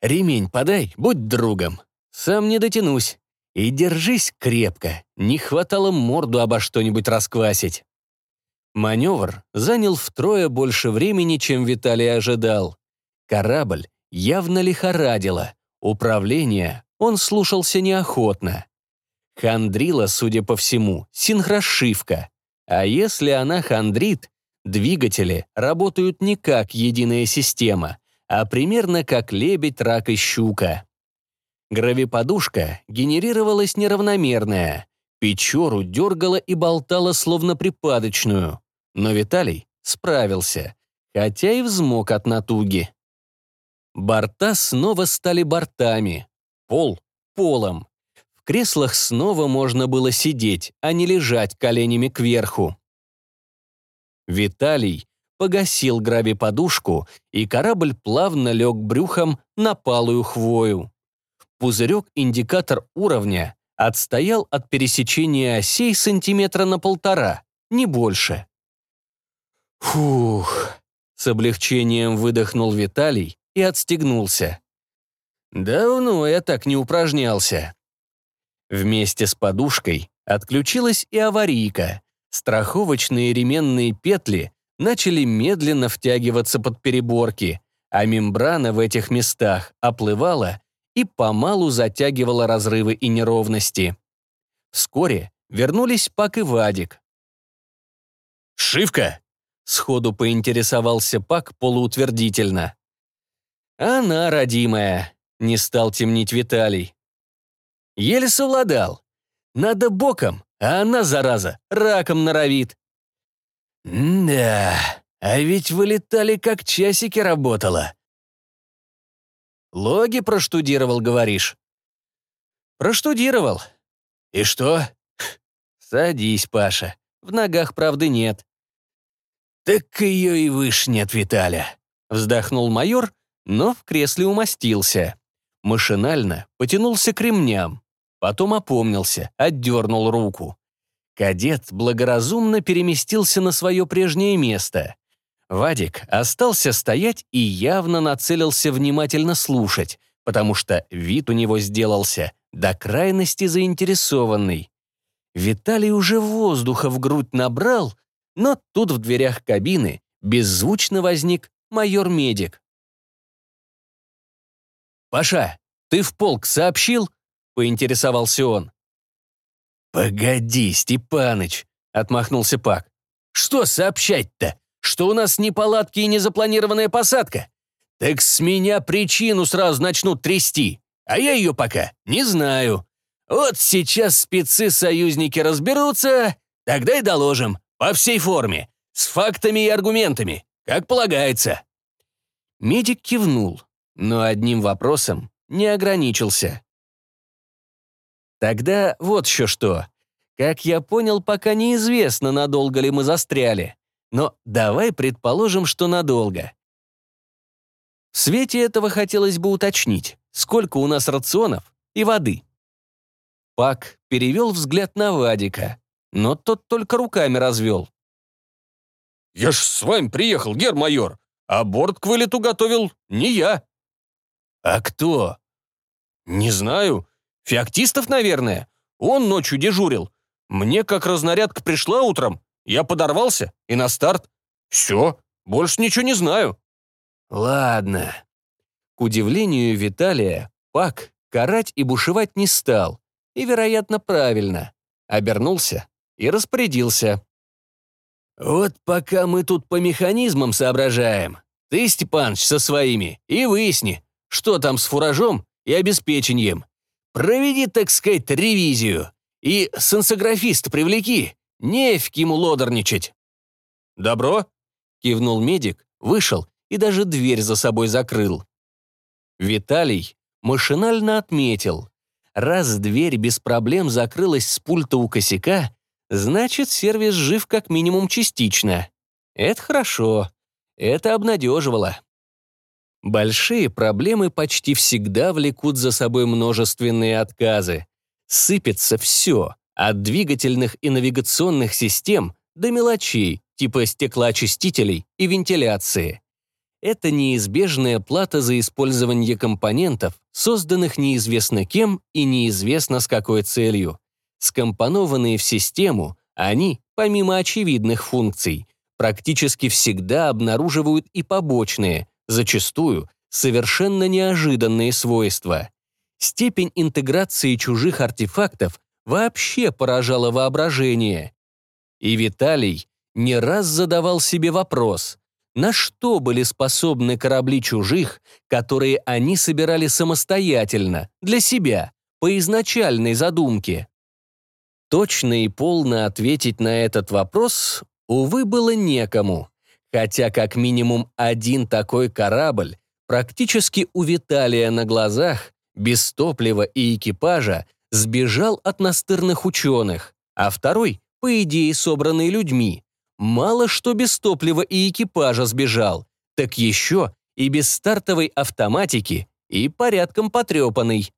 «Ремень подай, будь другом. Сам не дотянусь. И держись крепко, не хватало морду обо что-нибудь расквасить». Маневр занял втрое больше времени, чем Виталий ожидал. Корабль явно лихорадило. Управление он слушался неохотно. Хандрила, судя по всему, синхрошивка. А если она хандрит, двигатели работают не как единая система, а примерно как лебедь, рак и щука. Гравиподушка генерировалась неравномерная. Печору дергала и болтала словно припадочную. Но Виталий справился, хотя и взмок от натуги. Борта снова стали бортами, пол — полом. В креслах снова можно было сидеть, а не лежать коленями кверху. Виталий погасил граби-подушку, и корабль плавно лег брюхом на палую хвою. Пузырек-индикатор уровня отстоял от пересечения осей сантиметра на полтора, не больше. Фух, с облегчением выдохнул Виталий и отстегнулся. Давно я так не упражнялся. Вместе с подушкой отключилась и аварийка. Страховочные ременные петли начали медленно втягиваться под переборки, а мембрана в этих местах оплывала и помалу затягивала разрывы и неровности. Вскоре вернулись Пак и Вадик. «Шивка!» Сходу поинтересовался Пак полуутвердительно. «Она, родимая», — не стал темнить Виталий. Еле совладал. Надо боком, а она, зараза, раком норовит. «Да, а ведь вылетали, как часики работала». «Логи проштудировал, говоришь?» «Проштудировал». «И что?» «Садись, Паша. В ногах правды нет. «Так ее и выше нет, Виталя», — вздохнул майор, но в кресле умостился. Машинально потянулся к ремням, потом опомнился, отдернул руку. Кадет благоразумно переместился на свое прежнее место. Вадик остался стоять и явно нацелился внимательно слушать, потому что вид у него сделался до крайности заинтересованный. Виталий уже воздуха в грудь набрал, но тут в дверях кабины беззвучно возник майор-медик. «Паша, ты в полк сообщил?» — поинтересовался он. «Погоди, Степаныч», — отмахнулся Пак. «Что сообщать-то? Что у нас неполадки и незапланированная посадка? так с меня причину сразу начнут трясти, а я ее пока не знаю. Вот сейчас спецы-союзники разберутся, тогда и доложим, по всей форме, с фактами и аргументами, как полагается». Медик кивнул, но одним вопросом не ограничился. Тогда вот еще что. Как я понял, пока неизвестно, надолго ли мы застряли. Но давай предположим, что надолго. В свете этого хотелось бы уточнить, сколько у нас рационов и воды. Пак перевел взгляд на Вадика, но тот только руками развел. «Я ж с вами приехал, гермайор, а борт к вылету готовил не я». «А кто?» «Не знаю. Феоктистов, наверное. Он ночью дежурил. Мне как разнарядка пришла утром, я подорвался и на старт. Все, больше ничего не знаю». «Ладно». К удивлению Виталия, Пак карать и бушевать не стал. И, вероятно, правильно. Обернулся и распорядился. «Вот пока мы тут по механизмам соображаем, ты, Степаныч, со своими, и выясни, что там с фуражом и обеспечением. Проведи, так сказать, ревизию. И сенсографист привлеки. Нефиг ему лодорничать». «Добро?» — кивнул медик, вышел и даже дверь за собой закрыл. Виталий машинально отметил. Раз дверь без проблем закрылась с пульта у косяка, значит, сервис жив как минимум частично. Это хорошо. Это обнадеживало. Большие проблемы почти всегда влекут за собой множественные отказы. Сыпется все, от двигательных и навигационных систем до мелочей, типа стеклоочистителей и вентиляции. Это неизбежная плата за использование компонентов, созданных неизвестно кем и неизвестно с какой целью. Скомпонованные в систему, они, помимо очевидных функций, практически всегда обнаруживают и побочные, зачастую совершенно неожиданные свойства. Степень интеграции чужих артефактов вообще поражала воображение. И Виталий не раз задавал себе вопрос, на что были способны корабли чужих, которые они собирали самостоятельно, для себя, по изначальной задумке. Точно и полно ответить на этот вопрос, увы, было некому хотя как минимум один такой корабль практически у Виталия на глазах, без топлива и экипажа, сбежал от настырных ученых, а второй, по идее, собранный людьми, мало что без топлива и экипажа сбежал, так еще и без стартовой автоматики и порядком потрепанный.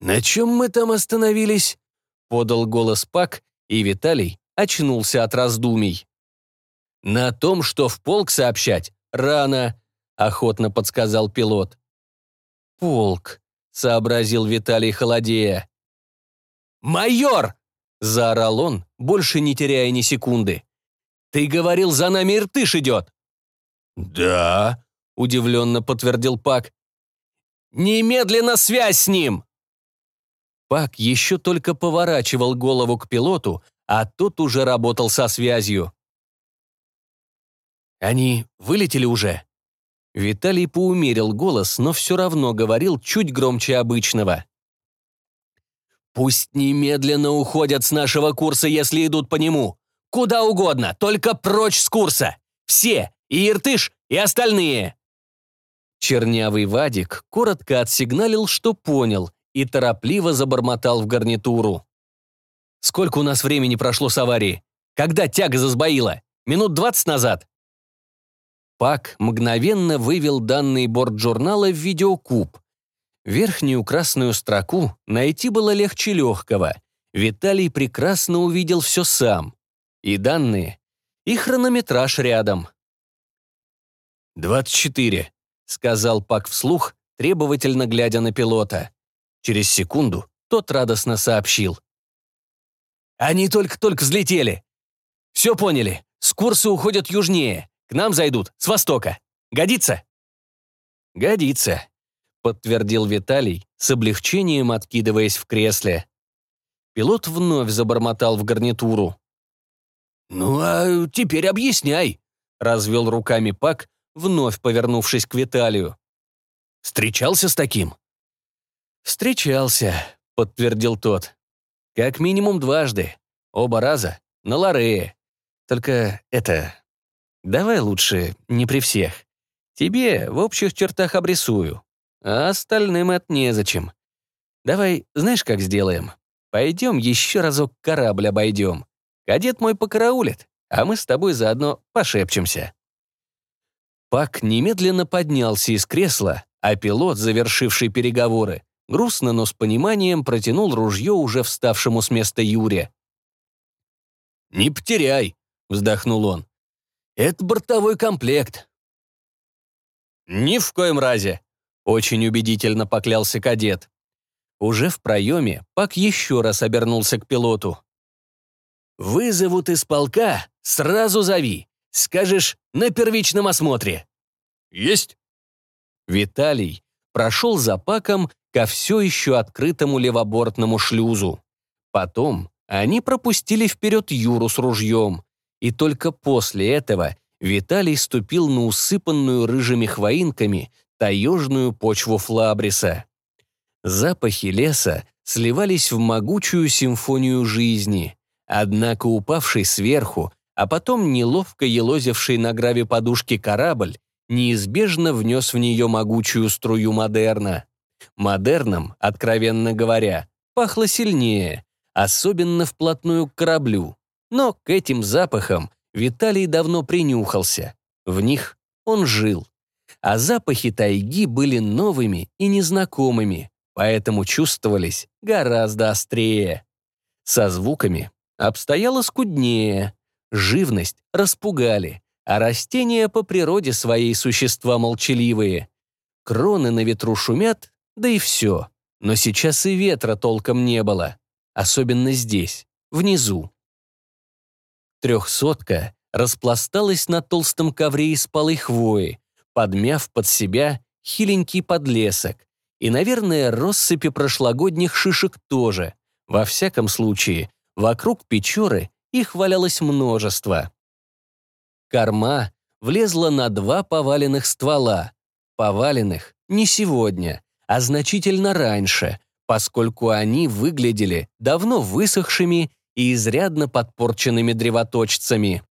«На чем мы там остановились?» — подал голос Пак, и Виталий очнулся от раздумий. «На том, что в полк сообщать, рано», — охотно подсказал пилот. «Полк», — сообразил Виталий холодея. «Майор!» — заорал он, больше не теряя ни секунды. «Ты говорил, за нами Иртыш идет!» «Да», — удивленно подтвердил Пак. «Немедленно связь с ним!» Пак еще только поворачивал голову к пилоту, а тот уже работал со связью. Они вылетели уже?» Виталий поумерил голос, но все равно говорил чуть громче обычного. «Пусть немедленно уходят с нашего курса, если идут по нему. Куда угодно, только прочь с курса. Все, и Иртыш, и остальные!» Чернявый Вадик коротко отсигналил, что понял, и торопливо забормотал в гарнитуру. «Сколько у нас времени прошло с аварии? Когда тяга засбоила? Минут двадцать назад?» Пак мгновенно вывел данные борт-журнала в видеокуб. Верхнюю красную строку найти было легче легкого. Виталий прекрасно увидел все сам. И данные, и хронометраж рядом. «Двадцать четыре», — сказал Пак вслух, требовательно глядя на пилота. Через секунду тот радостно сообщил. «Они только-только взлетели. Все поняли, с курса уходят южнее. К нам зайдут с востока. Годится?» «Годится», — подтвердил Виталий, с облегчением откидываясь в кресле. Пилот вновь забормотал в гарнитуру. «Ну, а теперь объясняй», — развел руками Пак, вновь повернувшись к Виталию. «Встречался с таким?» «Встречался», — подтвердил тот. «Как минимум дважды. Оба раза. На Лорее. Только это... Давай лучше не при всех. Тебе в общих чертах обрисую. А остальным это незачем. Давай, знаешь, как сделаем? Пойдем еще разок корабль обойдем. Кадет мой покараулит, а мы с тобой заодно пошепчемся». Пак немедленно поднялся из кресла, а пилот, завершивший переговоры, грустно, но с пониманием протянул ружье уже вставшему с места Юре. «Не потеряй», — вздохнул он. «Это бортовой комплект». «Ни в коем разе», — очень убедительно поклялся кадет. Уже в проеме Пак еще раз обернулся к пилоту. «Вызовут из полка, сразу зови. Скажешь, на первичном осмотре». «Есть». Виталий прошел за Паком ко все еще открытому левобортному шлюзу. Потом они пропустили вперед Юру с ружьем, и только после этого Виталий ступил на усыпанную рыжими хвоинками таежную почву Флабриса. Запахи леса сливались в могучую симфонию жизни, однако упавший сверху, а потом неловко елозивший на граве подушки корабль неизбежно внес в нее могучую струю модерна. Модерном, откровенно говоря, пахло сильнее, особенно вплотную к кораблю. Но к этим запахам Виталий давно принюхался. В них он жил. А запахи тайги были новыми и незнакомыми, поэтому чувствовались гораздо острее. Со звуками обстояло скуднее, живность распугали, а растения по природе своей существа молчаливые. Кроны на ветру шумят, да и все. Но сейчас и ветра толком не было, особенно здесь, внизу. Трехсотка распласталась на толстом ковре из полой хвои, подмяв под себя хиленький подлесок, и, наверное, россыпи прошлогодних шишек тоже. Во всяком случае, вокруг Печоры их валялось множество. Корма влезла на два поваленных ствола. Поваленных не сегодня, а значительно раньше, поскольку они выглядели давно высохшими и изрядно подпорченными древоточцами.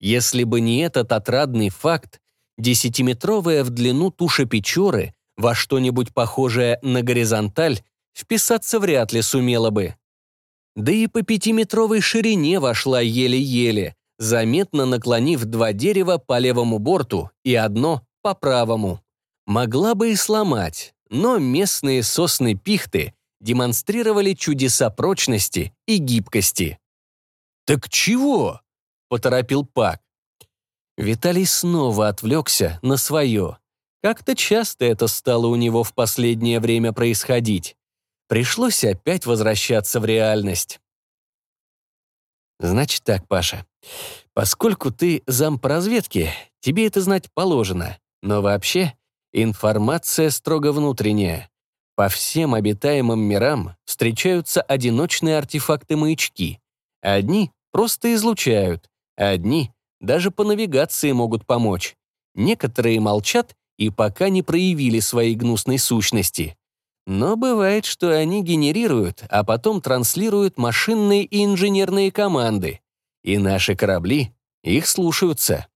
Если бы не этот отрадный факт, десятиметровая в длину туша Печоры во что-нибудь похожее на горизонталь вписаться вряд ли сумела бы. Да и по пятиметровой ширине вошла еле-еле, заметно наклонив два дерева по левому борту и одно по правому. Могла бы и сломать, но местные сосны-пихты демонстрировали чудеса прочности и гибкости. «Так чего?» — поторопил Пак. Виталий снова отвлекся на свое. Как-то часто это стало у него в последнее время происходить. Пришлось опять возвращаться в реальность. Значит так, Паша. Поскольку ты зам по разведке, тебе это знать положено. Но вообще, информация строго внутренняя. По всем обитаемым мирам встречаются одиночные артефакты-маячки. Одни просто излучают, одни даже по навигации могут помочь. Некоторые молчат и пока не проявили своей гнусной сущности. Но бывает, что они генерируют, а потом транслируют машинные и инженерные команды. И наши корабли их слушаются.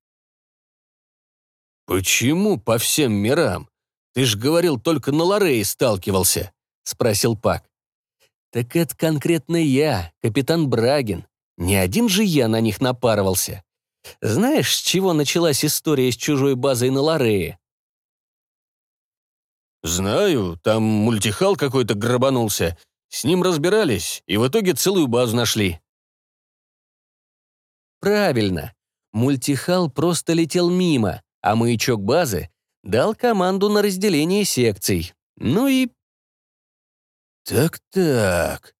«Почему по всем мирам? Ты ж говорил, только на Лорее сталкивался», — спросил Пак. «Так это конкретно я, капитан Брагин. Не один же я на них напарывался. Знаешь, с чего началась история с чужой базой на Лорее?» «Знаю, там мультихал какой-то грабанулся. С ним разбирались, и в итоге целую базу нашли». «Правильно. Мультихал просто летел мимо, а маячок базы дал команду на разделение секций. Ну и...» «Так-так...»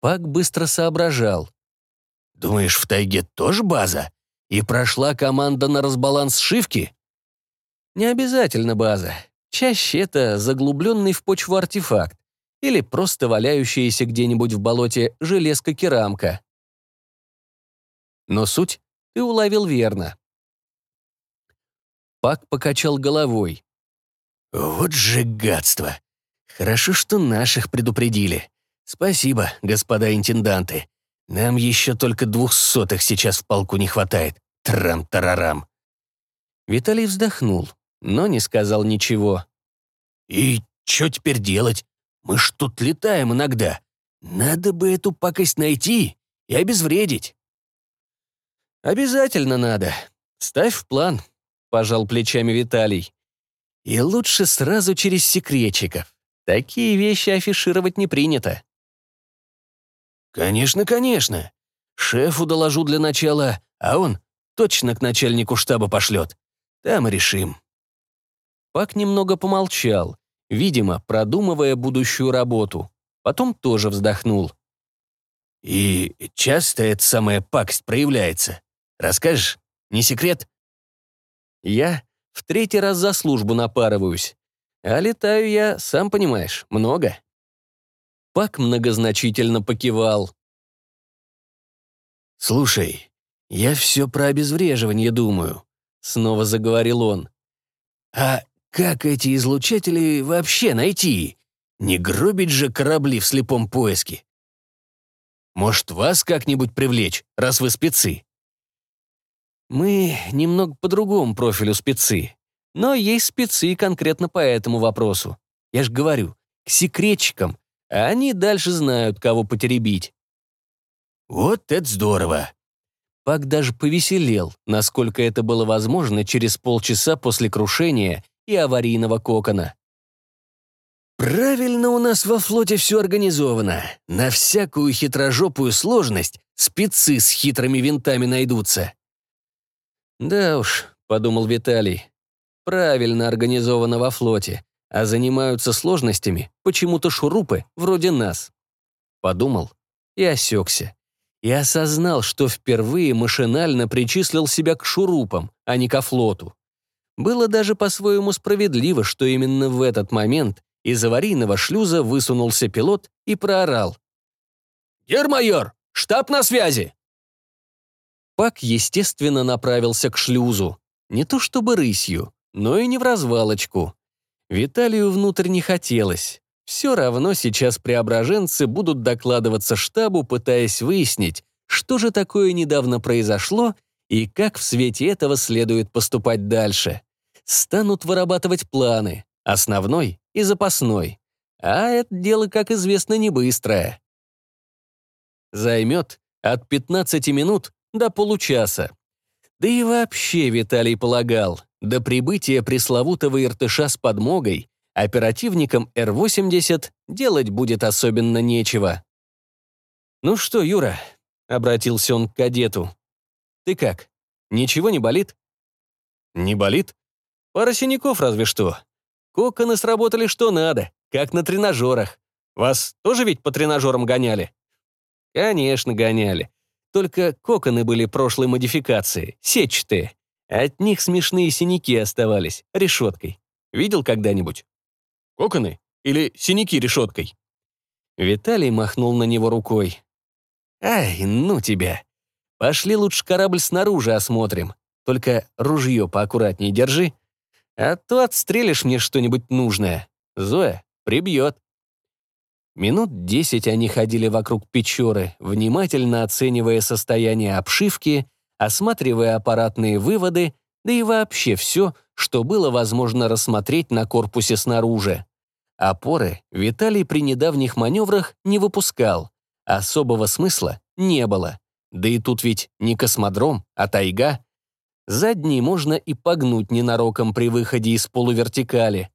Пак быстро соображал. «Думаешь, в тайге тоже база? И прошла команда на разбаланс шивки?» «Не обязательно база. Чаще это заглубленный в почву артефакт или просто валяющаяся где-нибудь в болоте железка-керамка. Но суть ты уловил верно. Пак покачал головой. «Вот же гадство! Хорошо, что наших предупредили. Спасибо, господа интенданты. Нам еще только двухсотых сейчас в полку не хватает. Трам-тарарам!» Виталий вздохнул, но не сказал ничего. «И что теперь делать? Мы ж тут летаем иногда. Надо бы эту пакость найти и обезвредить». «Обязательно надо. Ставь в план», — пожал плечами Виталий. «И лучше сразу через секретчиков. Такие вещи афишировать не принято». «Конечно, конечно. Шефу доложу для начала, а он точно к начальнику штаба пошлет. Там и решим». Пак немного помолчал, видимо, продумывая будущую работу. Потом тоже вздохнул. «И часто эта самая пакость проявляется? Расскажешь? Не секрет?» «Я в третий раз за службу напарываюсь. А летаю я, сам понимаешь, много». Пак многозначительно покивал. «Слушай, я все про обезвреживание думаю», — снова заговорил он. «А как эти излучатели вообще найти? Не гробить же корабли в слепом поиске. Может, вас как-нибудь привлечь, раз вы спецы?» «Мы немного по другому профилю спецы, но есть спецы конкретно по этому вопросу. Я же говорю, к секретчикам, а они дальше знают, кого потеребить». «Вот это здорово!» Пак даже повеселел, насколько это было возможно через полчаса после крушения и аварийного кокона. «Правильно у нас во флоте все организовано. На всякую хитрожопую сложность спецы с хитрыми винтами найдутся». «Да уж», — подумал Виталий, — «правильно организовано во флоте, а занимаются сложностями почему-то шурупы вроде нас». Подумал и осекся. И осознал, что впервые машинально причислил себя к шурупам, а не ко флоту. Было даже по-своему справедливо, что именно в этот момент из аварийного шлюза высунулся пилот и проорал. «Гермайор, штаб на связи!» Пак, естественно, направился к шлюзу. Не то чтобы рысью, но и не в развалочку. Виталию внутрь не хотелось. Все равно сейчас преображенцы будут докладываться штабу, пытаясь выяснить, что же такое недавно произошло и как в свете этого следует поступать дальше станут вырабатывать планы, основной и запасной. А это дело, как известно, не быстрое. Займет от 15 минут до получаса. Да и вообще, Виталий полагал, до прибытия пресловутого Иртыша с подмогой оперативникам Р-80 делать будет особенно нечего. «Ну что, Юра?» — обратился он к кадету. «Ты как? Ничего не болит?» «Не болит?» Пара синяков разве что. Коконы сработали что надо, как на тренажерах. Вас тоже ведь по тренажерам гоняли? Конечно, гоняли. Только коконы были прошлой модификации, сетчатые. От них смешные синяки оставались, решеткой. Видел когда-нибудь? Коконы? Или синяки решеткой? Виталий махнул на него рукой. «Ай, ну тебя. Пошли лучше корабль снаружи осмотрим. Только ружье поаккуратнее держи, а то отстрелишь мне что-нибудь нужное. Зоя прибьет. Минут десять они ходили вокруг Печоры, внимательно оценивая состояние обшивки, осматривая аппаратные выводы, да и вообще все, что было возможно рассмотреть на корпусе снаружи. Опоры Виталий при недавних маневрах не выпускал. Особого смысла не было. Да и тут ведь не космодром, а тайга. Задний можно и погнуть ненароком при выходе из полувертикали.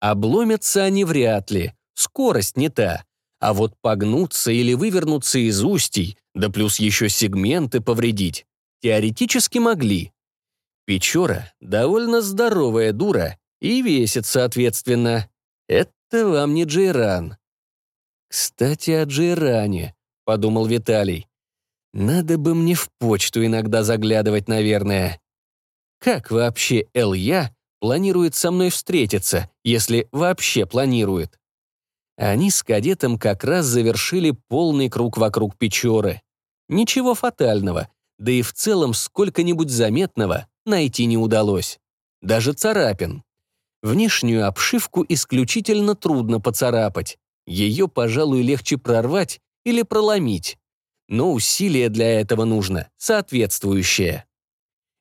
Обломятся они вряд ли, скорость не та. А вот погнуться или вывернуться из устий, да плюс еще сегменты повредить, теоретически могли. Печора — довольно здоровая дура и весит соответственно. Это вам не Джейран. «Кстати, о Джейране», — подумал Виталий. Надо бы мне в почту иногда заглядывать, наверное. Как вообще Эл-Я планирует со мной встретиться, если вообще планирует? Они с кадетом как раз завершили полный круг вокруг Печоры. Ничего фатального, да и в целом сколько-нибудь заметного найти не удалось. даже царапин. Внешнюю обшивку исключительно трудно поцарапать. Ее, пожалуй, легче прорвать или проломить. Но усилие для этого нужно соответствующее.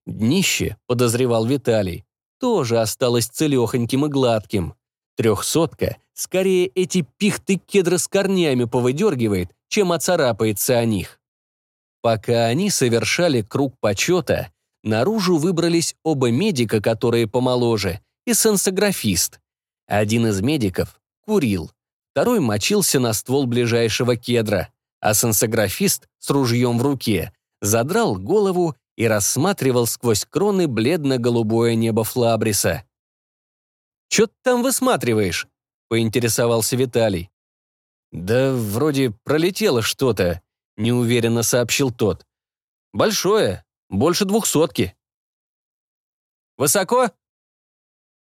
Днище, подозревал Виталий, тоже осталось целехоньким и гладким. Трехсотка скорее эти пихты кедра с корнями повыдергивает, чем оцарапается о них. Пока они совершали круг почета, наружу выбрались оба медика, которые помоложе, и сенсографист. Один из медиков курил, второй мочился на ствол ближайшего кедра, а сенсографист с ружьем в руке задрал голову и рассматривал сквозь кроны бледно-голубое небо Флабриса. «Чё ты там высматриваешь?» — поинтересовался Виталий. «Да вроде пролетело что-то», — неуверенно сообщил тот. «Большое, больше двухсотки». «Высоко?»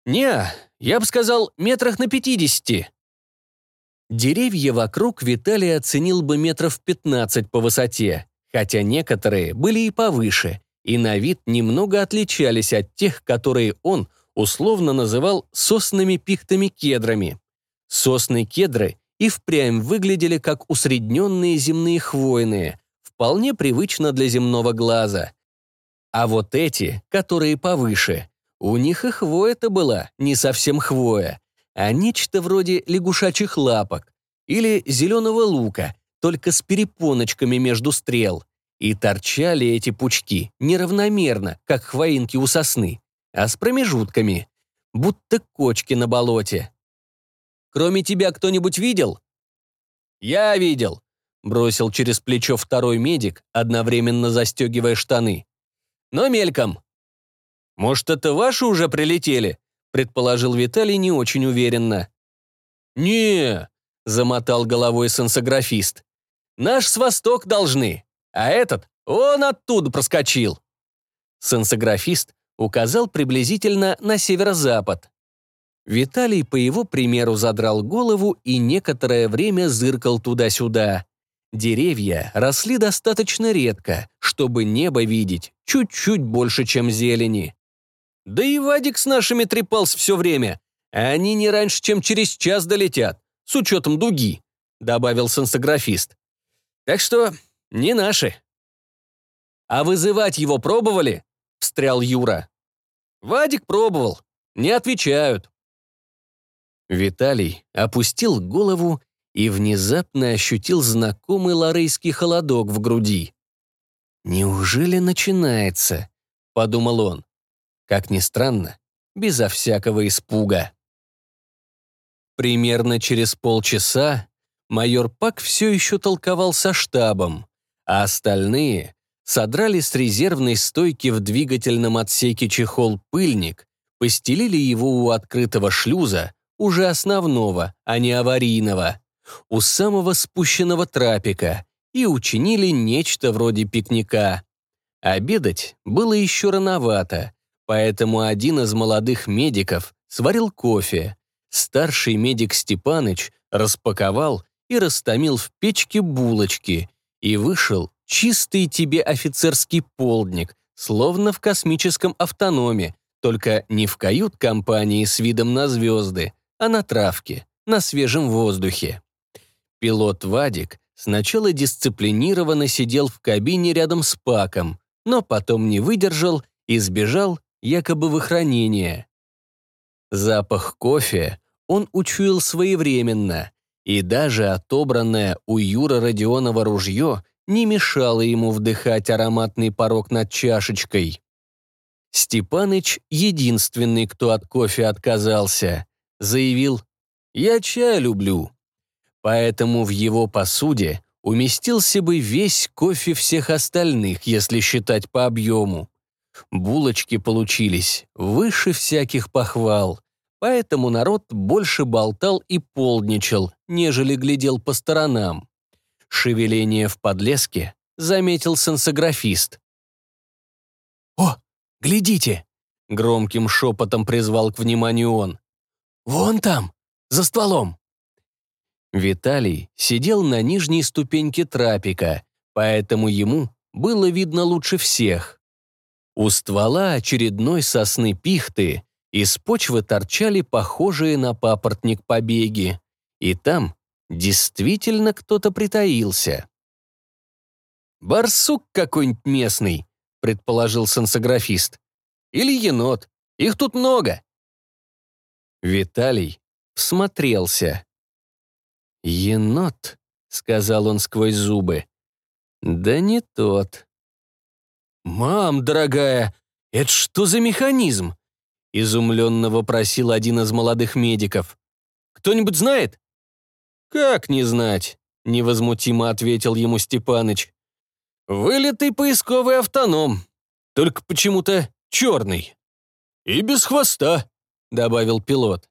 «Не, я бы сказал, метрах на пятидесяти». Деревья вокруг Виталий оценил бы метров пятнадцать по высоте, хотя некоторые были и повыше, и на вид немного отличались от тех, которые он условно называл сосными пихтами-кедрами. Сосны-кедры и впрямь выглядели как усредненные земные хвойные, вполне привычно для земного глаза. А вот эти, которые повыше, у них и хвоя-то была не совсем хвоя, а нечто вроде лягушачьих лапок или зеленого лука, только с перепоночками между стрел. И торчали эти пучки неравномерно, как хвоинки у сосны, а с промежутками, будто кочки на болоте. «Кроме тебя кто-нибудь видел?» «Я видел», — бросил через плечо второй медик, одновременно застегивая штаны. «Но мельком». «Может, это ваши уже прилетели?» — предположил Виталий не очень уверенно. «Не», — замотал головой сенсографист. Наш с восток должны, а этот, он оттуда проскочил». Сенсографист указал приблизительно на северо-запад. Виталий по его примеру задрал голову и некоторое время зыркал туда-сюда. Деревья росли достаточно редко, чтобы небо видеть чуть-чуть больше, чем зелени. Да и Вадик с нашими трепался все время. Они не раньше, чем через час долетят, с учетом дуги», — добавил сенсографист. Так что не наши. А вызывать его пробовали? Встрял Юра. Вадик пробовал. Не отвечают. Виталий опустил голову и внезапно ощутил знакомый ларейский холодок в груди. «Неужели начинается?» — подумал он. Как ни странно, безо всякого испуга. Примерно через полчаса майор Пак все еще толковал со штабом, а остальные содрали с резервной стойки в двигательном отсеке чехол пыльник, постелили его у открытого шлюза, уже основного, а не аварийного, у самого спущенного трапика, и учинили нечто вроде пикника. Обедать было еще рановато, поэтому один из молодых медиков сварил кофе. Старший медик Степаныч распаковал и растомил в печке булочки, и вышел чистый тебе офицерский полдник, словно в космическом автономе, только не в кают-компании с видом на звезды, а на травке, на свежем воздухе. Пилот Вадик сначала дисциплинированно сидел в кабине рядом с Паком, но потом не выдержал и сбежал якобы в охранение. Запах кофе он учуял своевременно, и даже отобранное у Юра Родионова ружье не мешало ему вдыхать ароматный порог над чашечкой. Степаныч единственный, кто от кофе отказался, заявил «Я чай люблю». Поэтому в его посуде уместился бы весь кофе всех остальных, если считать по объему. Булочки получились выше всяких похвал, Поэтому народ больше болтал и полдничал, нежели глядел по сторонам. Шевеление в подлеске заметил сенсографист. «О, глядите!» — громким шепотом призвал к вниманию он. «Вон там, за стволом!» Виталий сидел на нижней ступеньке трапика, поэтому ему было видно лучше всех. У ствола очередной сосны пихты из почвы торчали похожие на папоротник побеги, и там действительно кто-то притаился. «Барсук какой-нибудь местный», — предположил сенсографист. «Или енот. Их тут много». Виталий всмотрелся. «Енот», — сказал он сквозь зубы. «Да не тот». «Мам, дорогая, это что за механизм?» — изумленно вопросил один из молодых медиков. «Кто-нибудь знает?» «Как не знать?» — невозмутимо ответил ему Степаныч. «Вылитый поисковый автоном, только почему-то черный. И без хвоста», — добавил пилот.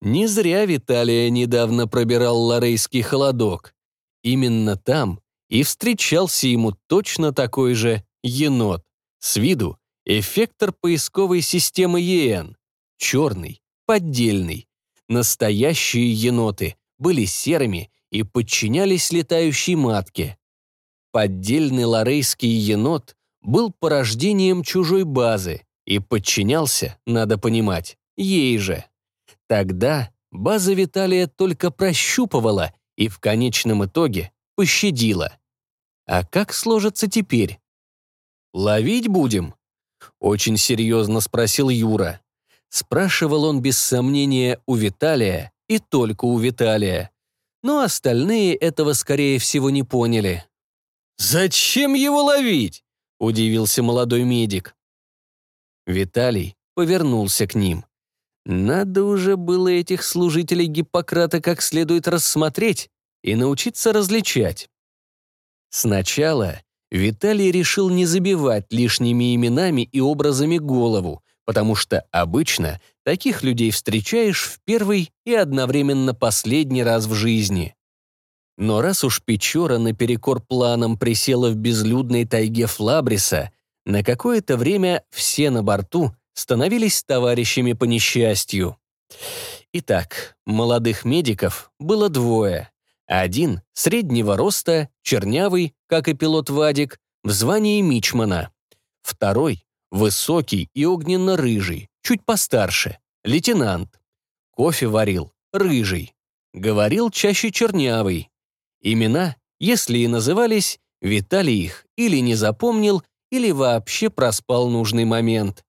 Не зря Виталия недавно пробирал ларейский холодок. Именно там и встречался ему точно такой же енот. С виду эффектор поисковой системы ЕН. Черный, поддельный. Настоящие еноты были серыми и подчинялись летающей матке. Поддельный ларейский енот был порождением чужой базы и подчинялся, надо понимать, ей же. Тогда база Виталия только прощупывала и в конечном итоге пощадила. А как сложится теперь? «Ловить будем?» — очень серьезно спросил Юра. Спрашивал он без сомнения у Виталия и только у Виталия. Но остальные этого, скорее всего, не поняли. «Зачем его ловить?» — удивился молодой медик. Виталий повернулся к ним. Надо уже было этих служителей Гиппократа как следует рассмотреть и научиться различать. Сначала Виталий решил не забивать лишними именами и образами голову, потому что обычно таких людей встречаешь в первый и одновременно последний раз в жизни. Но раз уж Печора наперекор планам присела в безлюдной тайге Флабриса, на какое-то время все на борту становились товарищами по несчастью. Итак, молодых медиков было двое. Один — среднего роста, чернявый, как и пилот Вадик, в звании мичмана. Второй — высокий и огненно-рыжий, чуть постарше, лейтенант. Кофе варил, рыжий. Говорил чаще чернявый. Имена, если и назывались, Виталий их или не запомнил, или вообще проспал нужный момент.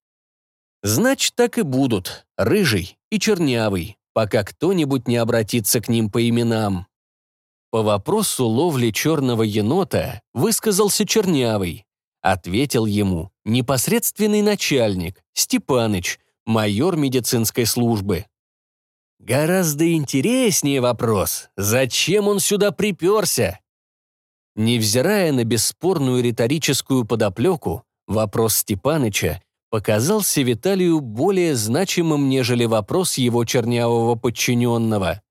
Значит, так и будут, рыжий и чернявый, пока кто-нибудь не обратится к ним по именам. По вопросу ловли черного енота высказался чернявый. Ответил ему непосредственный начальник, Степаныч, майор медицинской службы. Гораздо интереснее вопрос, зачем он сюда приперся? Невзирая на бесспорную риторическую подоплеку, вопрос Степаныча показался Виталию более значимым, нежели вопрос его чернявого подчиненного.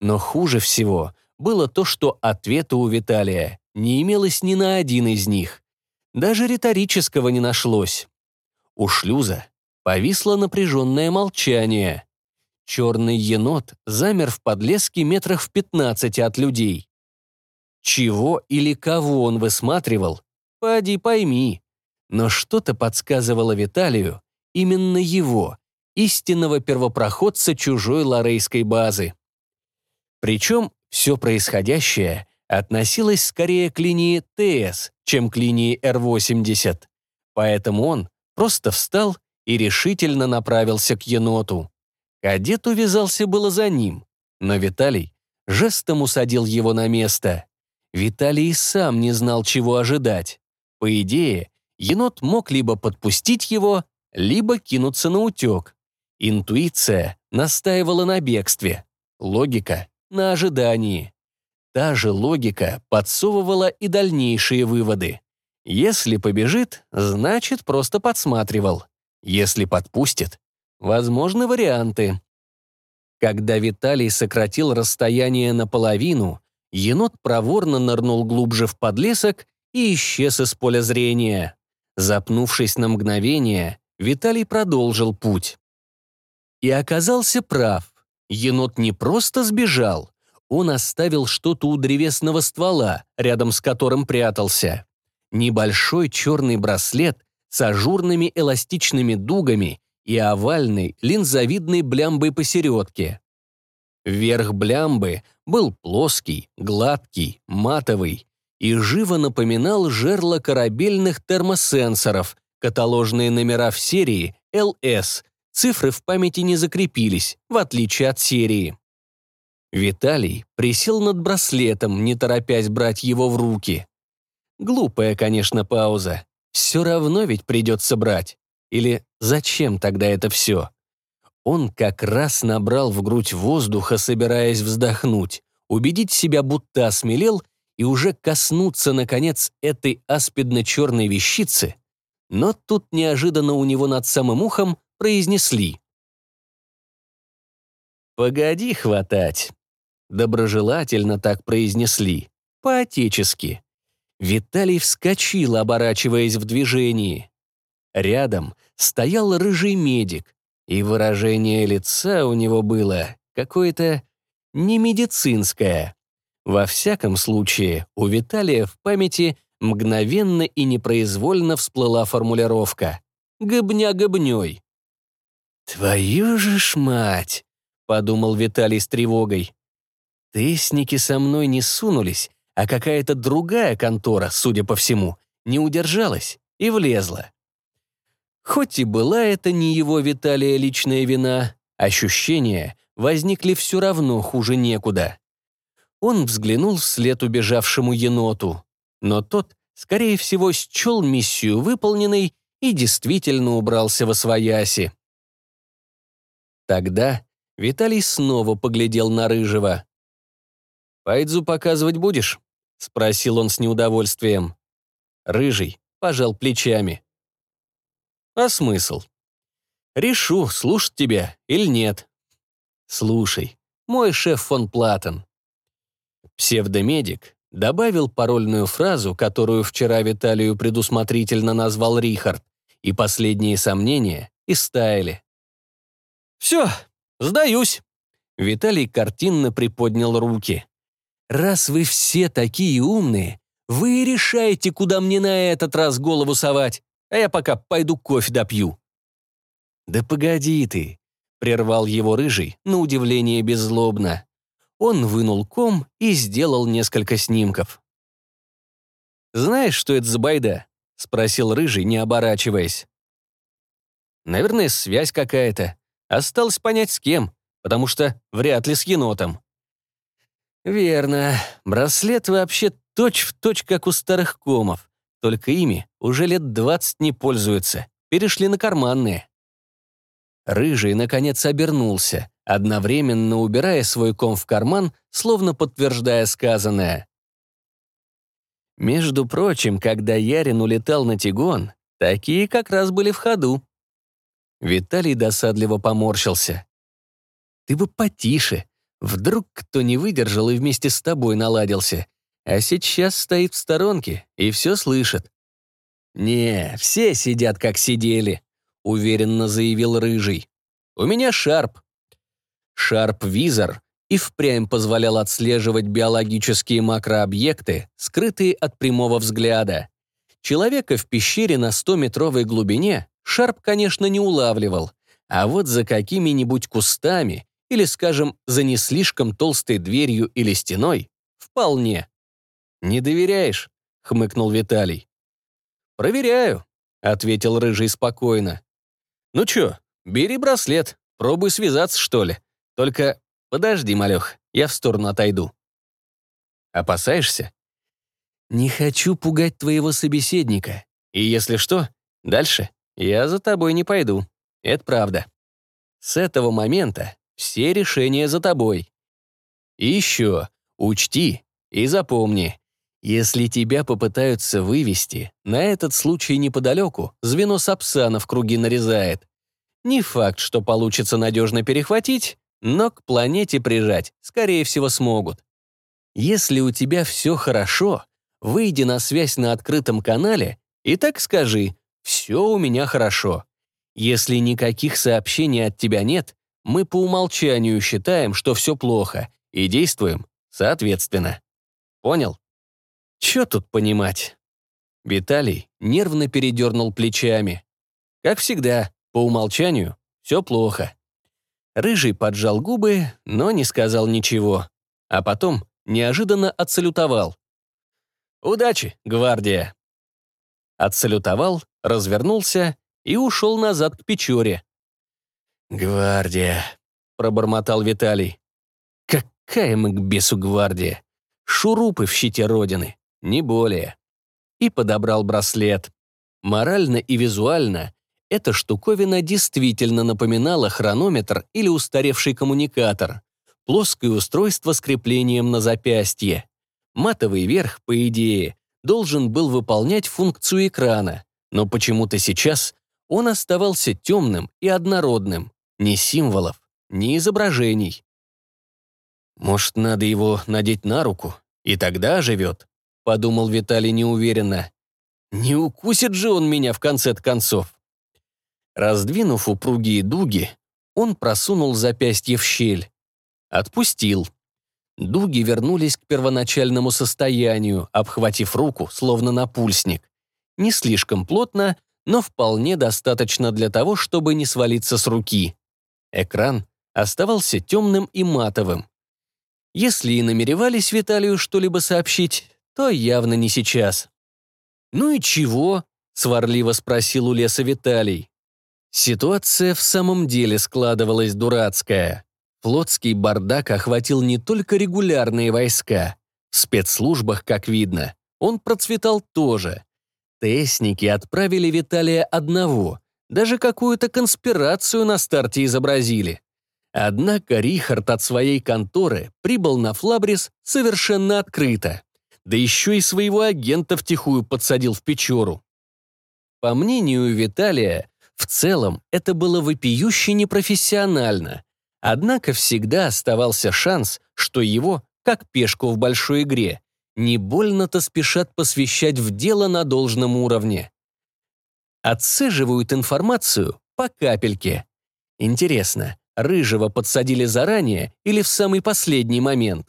Но хуже всего было то, что ответа у Виталия не имелось ни на один из них. Даже риторического не нашлось. У шлюза повисло напряженное молчание. Черный енот замер в подлеске метрах в пятнадцати от людей. Чего или кого он высматривал, поди пойми но что-то подсказывало Виталию именно его, истинного первопроходца чужой лорейской базы. Причем все происходящее относилось скорее к линии ТС, чем к линии Р-80, поэтому он просто встал и решительно направился к еноту. Кадет увязался было за ним, но Виталий жестом усадил его на место. Виталий сам не знал, чего ожидать. По идее, енот мог либо подпустить его, либо кинуться на утек. Интуиция настаивала на бегстве, логика — на ожидании. Та же логика подсовывала и дальнейшие выводы. Если побежит, значит, просто подсматривал. Если подпустит, возможны варианты. Когда Виталий сократил расстояние наполовину, енот проворно нырнул глубже в подлесок и исчез из поля зрения. Запнувшись на мгновение, Виталий продолжил путь. И оказался прав. Енот не просто сбежал, он оставил что-то у древесного ствола, рядом с которым прятался. Небольшой черный браслет с ажурными эластичными дугами и овальной линзовидной блямбой посередке. Верх блямбы был плоский, гладкий, матовый и живо напоминал жерло корабельных термосенсоров, каталожные номера в серии LS, цифры в памяти не закрепились, в отличие от серии. Виталий присел над браслетом, не торопясь брать его в руки. Глупая, конечно, пауза. Все равно ведь придется брать. Или зачем тогда это все? Он как раз набрал в грудь воздуха, собираясь вздохнуть, убедить себя, будто осмелел, и уже коснуться, наконец, этой аспидно-черной вещицы, но тут неожиданно у него над самым ухом произнесли. «Погоди хватать». Доброжелательно так произнесли, по-отечески. Виталий вскочил, оборачиваясь в движении. Рядом стоял рыжий медик, и выражение лица у него было какое-то немедицинское. Во всяком случае, у Виталия в памяти мгновенно и непроизвольно всплыла формулировка «гобня гобней». «Твою же ж мать!» — подумал Виталий с тревогой. «Тесники со мной не сунулись, а какая-то другая контора, судя по всему, не удержалась и влезла. Хоть и была это не его Виталия личная вина, ощущения возникли все равно хуже некуда. Он взглянул вслед убежавшему еноту, но тот, скорее всего, счел миссию выполненной и действительно убрался во свояси. Тогда Виталий снова поглядел на Рыжего. «Пайдзу показывать будешь?» — спросил он с неудовольствием. Рыжий пожал плечами. А смысл? Решу, слушать тебя или нет. Слушай, мой шеф фон Платен. Псевдомедик добавил парольную фразу, которую вчера Виталию предусмотрительно назвал Рихард, и последние сомнения истаяли. «Все, сдаюсь!» Виталий картинно приподнял руки. «Раз вы все такие умные, вы решаете, куда мне на этот раз голову совать а я пока пойду кофе допью». «Да погоди ты», — прервал его рыжий, на удивление беззлобно. Он вынул ком и сделал несколько снимков. «Знаешь, что это за байда?» — спросил рыжий, не оборачиваясь. «Наверное, связь какая-то. Осталось понять, с кем, потому что вряд ли с енотом». «Верно. Браслет вообще точь-в-точь, точь, как у старых комов. Только ими уже лет двадцать не пользуются, перешли на карманные. Рыжий, наконец, обернулся, одновременно убирая свой ком в карман, словно подтверждая сказанное. Между прочим, когда Ярин улетал на Тигон, такие как раз были в ходу. Виталий досадливо поморщился. «Ты бы потише. Вдруг кто не выдержал и вместе с тобой наладился а сейчас стоит в сторонке и все слышит. «Не, все сидят, как сидели», — уверенно заявил Рыжий. «У меня Шарп». Шарп-визор и впрямь позволял отслеживать биологические макрообъекты, скрытые от прямого взгляда. Человека в пещере на 100-метровой глубине Шарп, конечно, не улавливал, а вот за какими-нибудь кустами или, скажем, за не слишком толстой дверью или стеной — вполне. «Не доверяешь?» — хмыкнул Виталий. «Проверяю», — ответил Рыжий спокойно. «Ну чё, бери браслет, пробуй связаться, что ли. Только подожди, малёх, я в сторону отойду». «Опасаешься?» «Не хочу пугать твоего собеседника. И если что, дальше я за тобой не пойду. Это правда. С этого момента все решения за тобой. И еще учти и запомни, если тебя попытаются вывести, на этот случай неподалеку звено Сапсана в круги нарезает. Не факт, что получится надежно перехватить, но к планете прижать, скорее всего, смогут. Если у тебя все хорошо, выйди на связь на открытом канале и так скажи «все у меня хорошо». Если никаких сообщений от тебя нет, мы по умолчанию считаем, что все плохо, и действуем соответственно. Понял? Чё тут понимать? Виталий нервно передернул плечами. Как всегда, по умолчанию, все плохо. Рыжий поджал губы, но не сказал ничего. А потом неожиданно отсалютовал. «Удачи, гвардия!» Отсалютовал, развернулся и ушел назад к Печоре. «Гвардия», — пробормотал Виталий. «Какая мы к бесу гвардия? Шурупы в щите Родины, не более». И подобрал браслет. Морально и визуально эта штуковина действительно напоминала хронометр или устаревший коммуникатор. Плоское устройство с креплением на запястье. Матовый верх, по идее, должен был выполнять функцию экрана, но почему-то сейчас он оставался темным и однородным, ни символов, ни изображений. «Может, надо его надеть на руку, и тогда живет?» — подумал Виталий неуверенно. «Не укусит же он меня в конце концов?» Раздвинув упругие дуги, он просунул запястье в щель. Отпустил. Дуги вернулись к первоначальному состоянию, обхватив руку, словно напульсник. Не слишком плотно, но вполне достаточно для того, чтобы не свалиться с руки. Экран оставался темным и матовым. Если и намеревались Виталию что-либо сообщить, то явно не сейчас. «Ну и чего?» — сварливо спросил у леса Виталий. Ситуация в самом деле складывалась дурацкая. Флотский бардак охватил не только регулярные войска. В спецслужбах, как видно, он процветал тоже. Тесники отправили Виталия одного, даже какую-то конспирацию на старте изобразили. Однако Рихард от своей конторы прибыл на Флабрис совершенно открыто. Да еще и своего агента втихую подсадил в Печору. По мнению Виталия, в целом, это было вопиюще непрофессионально. Однако всегда оставался шанс, что его, как пешку в большой игре, не больно-то спешат посвящать в дело на должном уровне. Отсыживают информацию по капельке. Интересно, Рыжего подсадили заранее или в самый последний момент?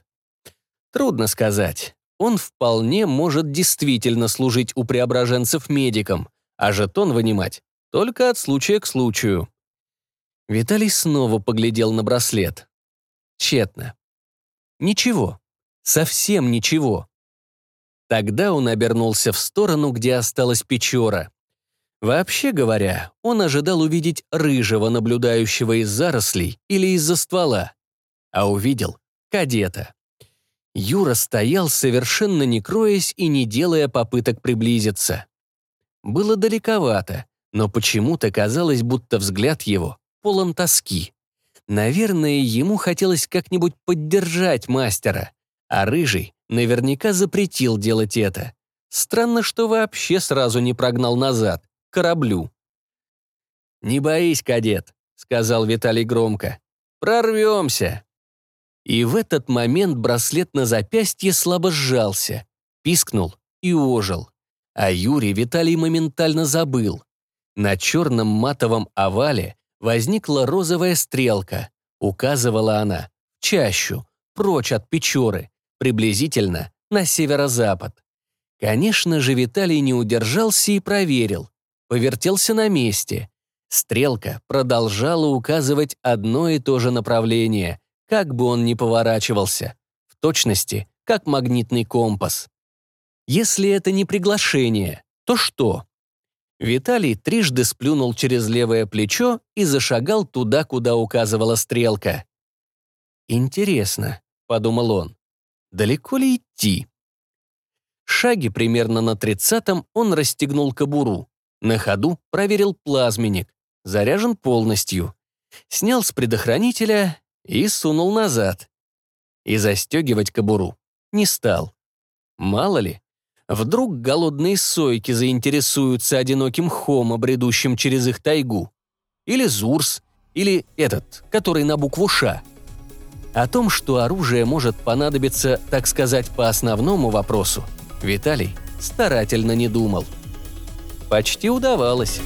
Трудно сказать. Он вполне может действительно служить у преображенцев медиком, а жетон вынимать только от случая к случаю. Виталий снова поглядел на браслет. Тщетно. Ничего. Совсем ничего. Тогда он обернулся в сторону, где осталась Печора. Вообще говоря, он ожидал увидеть рыжего, наблюдающего из зарослей или из-за ствола. А увидел кадета. Юра стоял, совершенно не кроясь и не делая попыток приблизиться. Было далековато, но почему-то казалось, будто взгляд его полон тоски. Наверное, ему хотелось как-нибудь поддержать мастера, а Рыжий наверняка запретил делать это. Странно, что вообще сразу не прогнал назад, кораблю. «Не боись, кадет», — сказал Виталий громко. «Прорвемся». И в этот момент браслет на запястье слабо сжался, пискнул и ожил. А Юрий Виталий моментально забыл. На черном матовом овале возникла розовая стрелка. Указывала она в чащу, прочь от Печоры, приблизительно на северо-запад. Конечно же, Виталий не удержался и проверил. Повертелся на месте. Стрелка продолжала указывать одно и то же направление, как бы он ни поворачивался. В точности, как магнитный компас. Если это не приглашение, то что? Виталий трижды сплюнул через левое плечо и зашагал туда, куда указывала стрелка. «Интересно», — подумал он, — «далеко ли идти?» Шаги примерно на тридцатом он расстегнул кобуру. На ходу проверил плазменник, заряжен полностью. Снял с предохранителя и сунул назад. И застегивать кобуру не стал. Мало ли, Вдруг голодные сойки заинтересуются одиноким хомо, бредущим через их тайгу. Или Зурс, или этот, который на букву «Ш». О том, что оружие может понадобиться, так сказать, по основному вопросу, Виталий старательно не думал. Почти удавалось.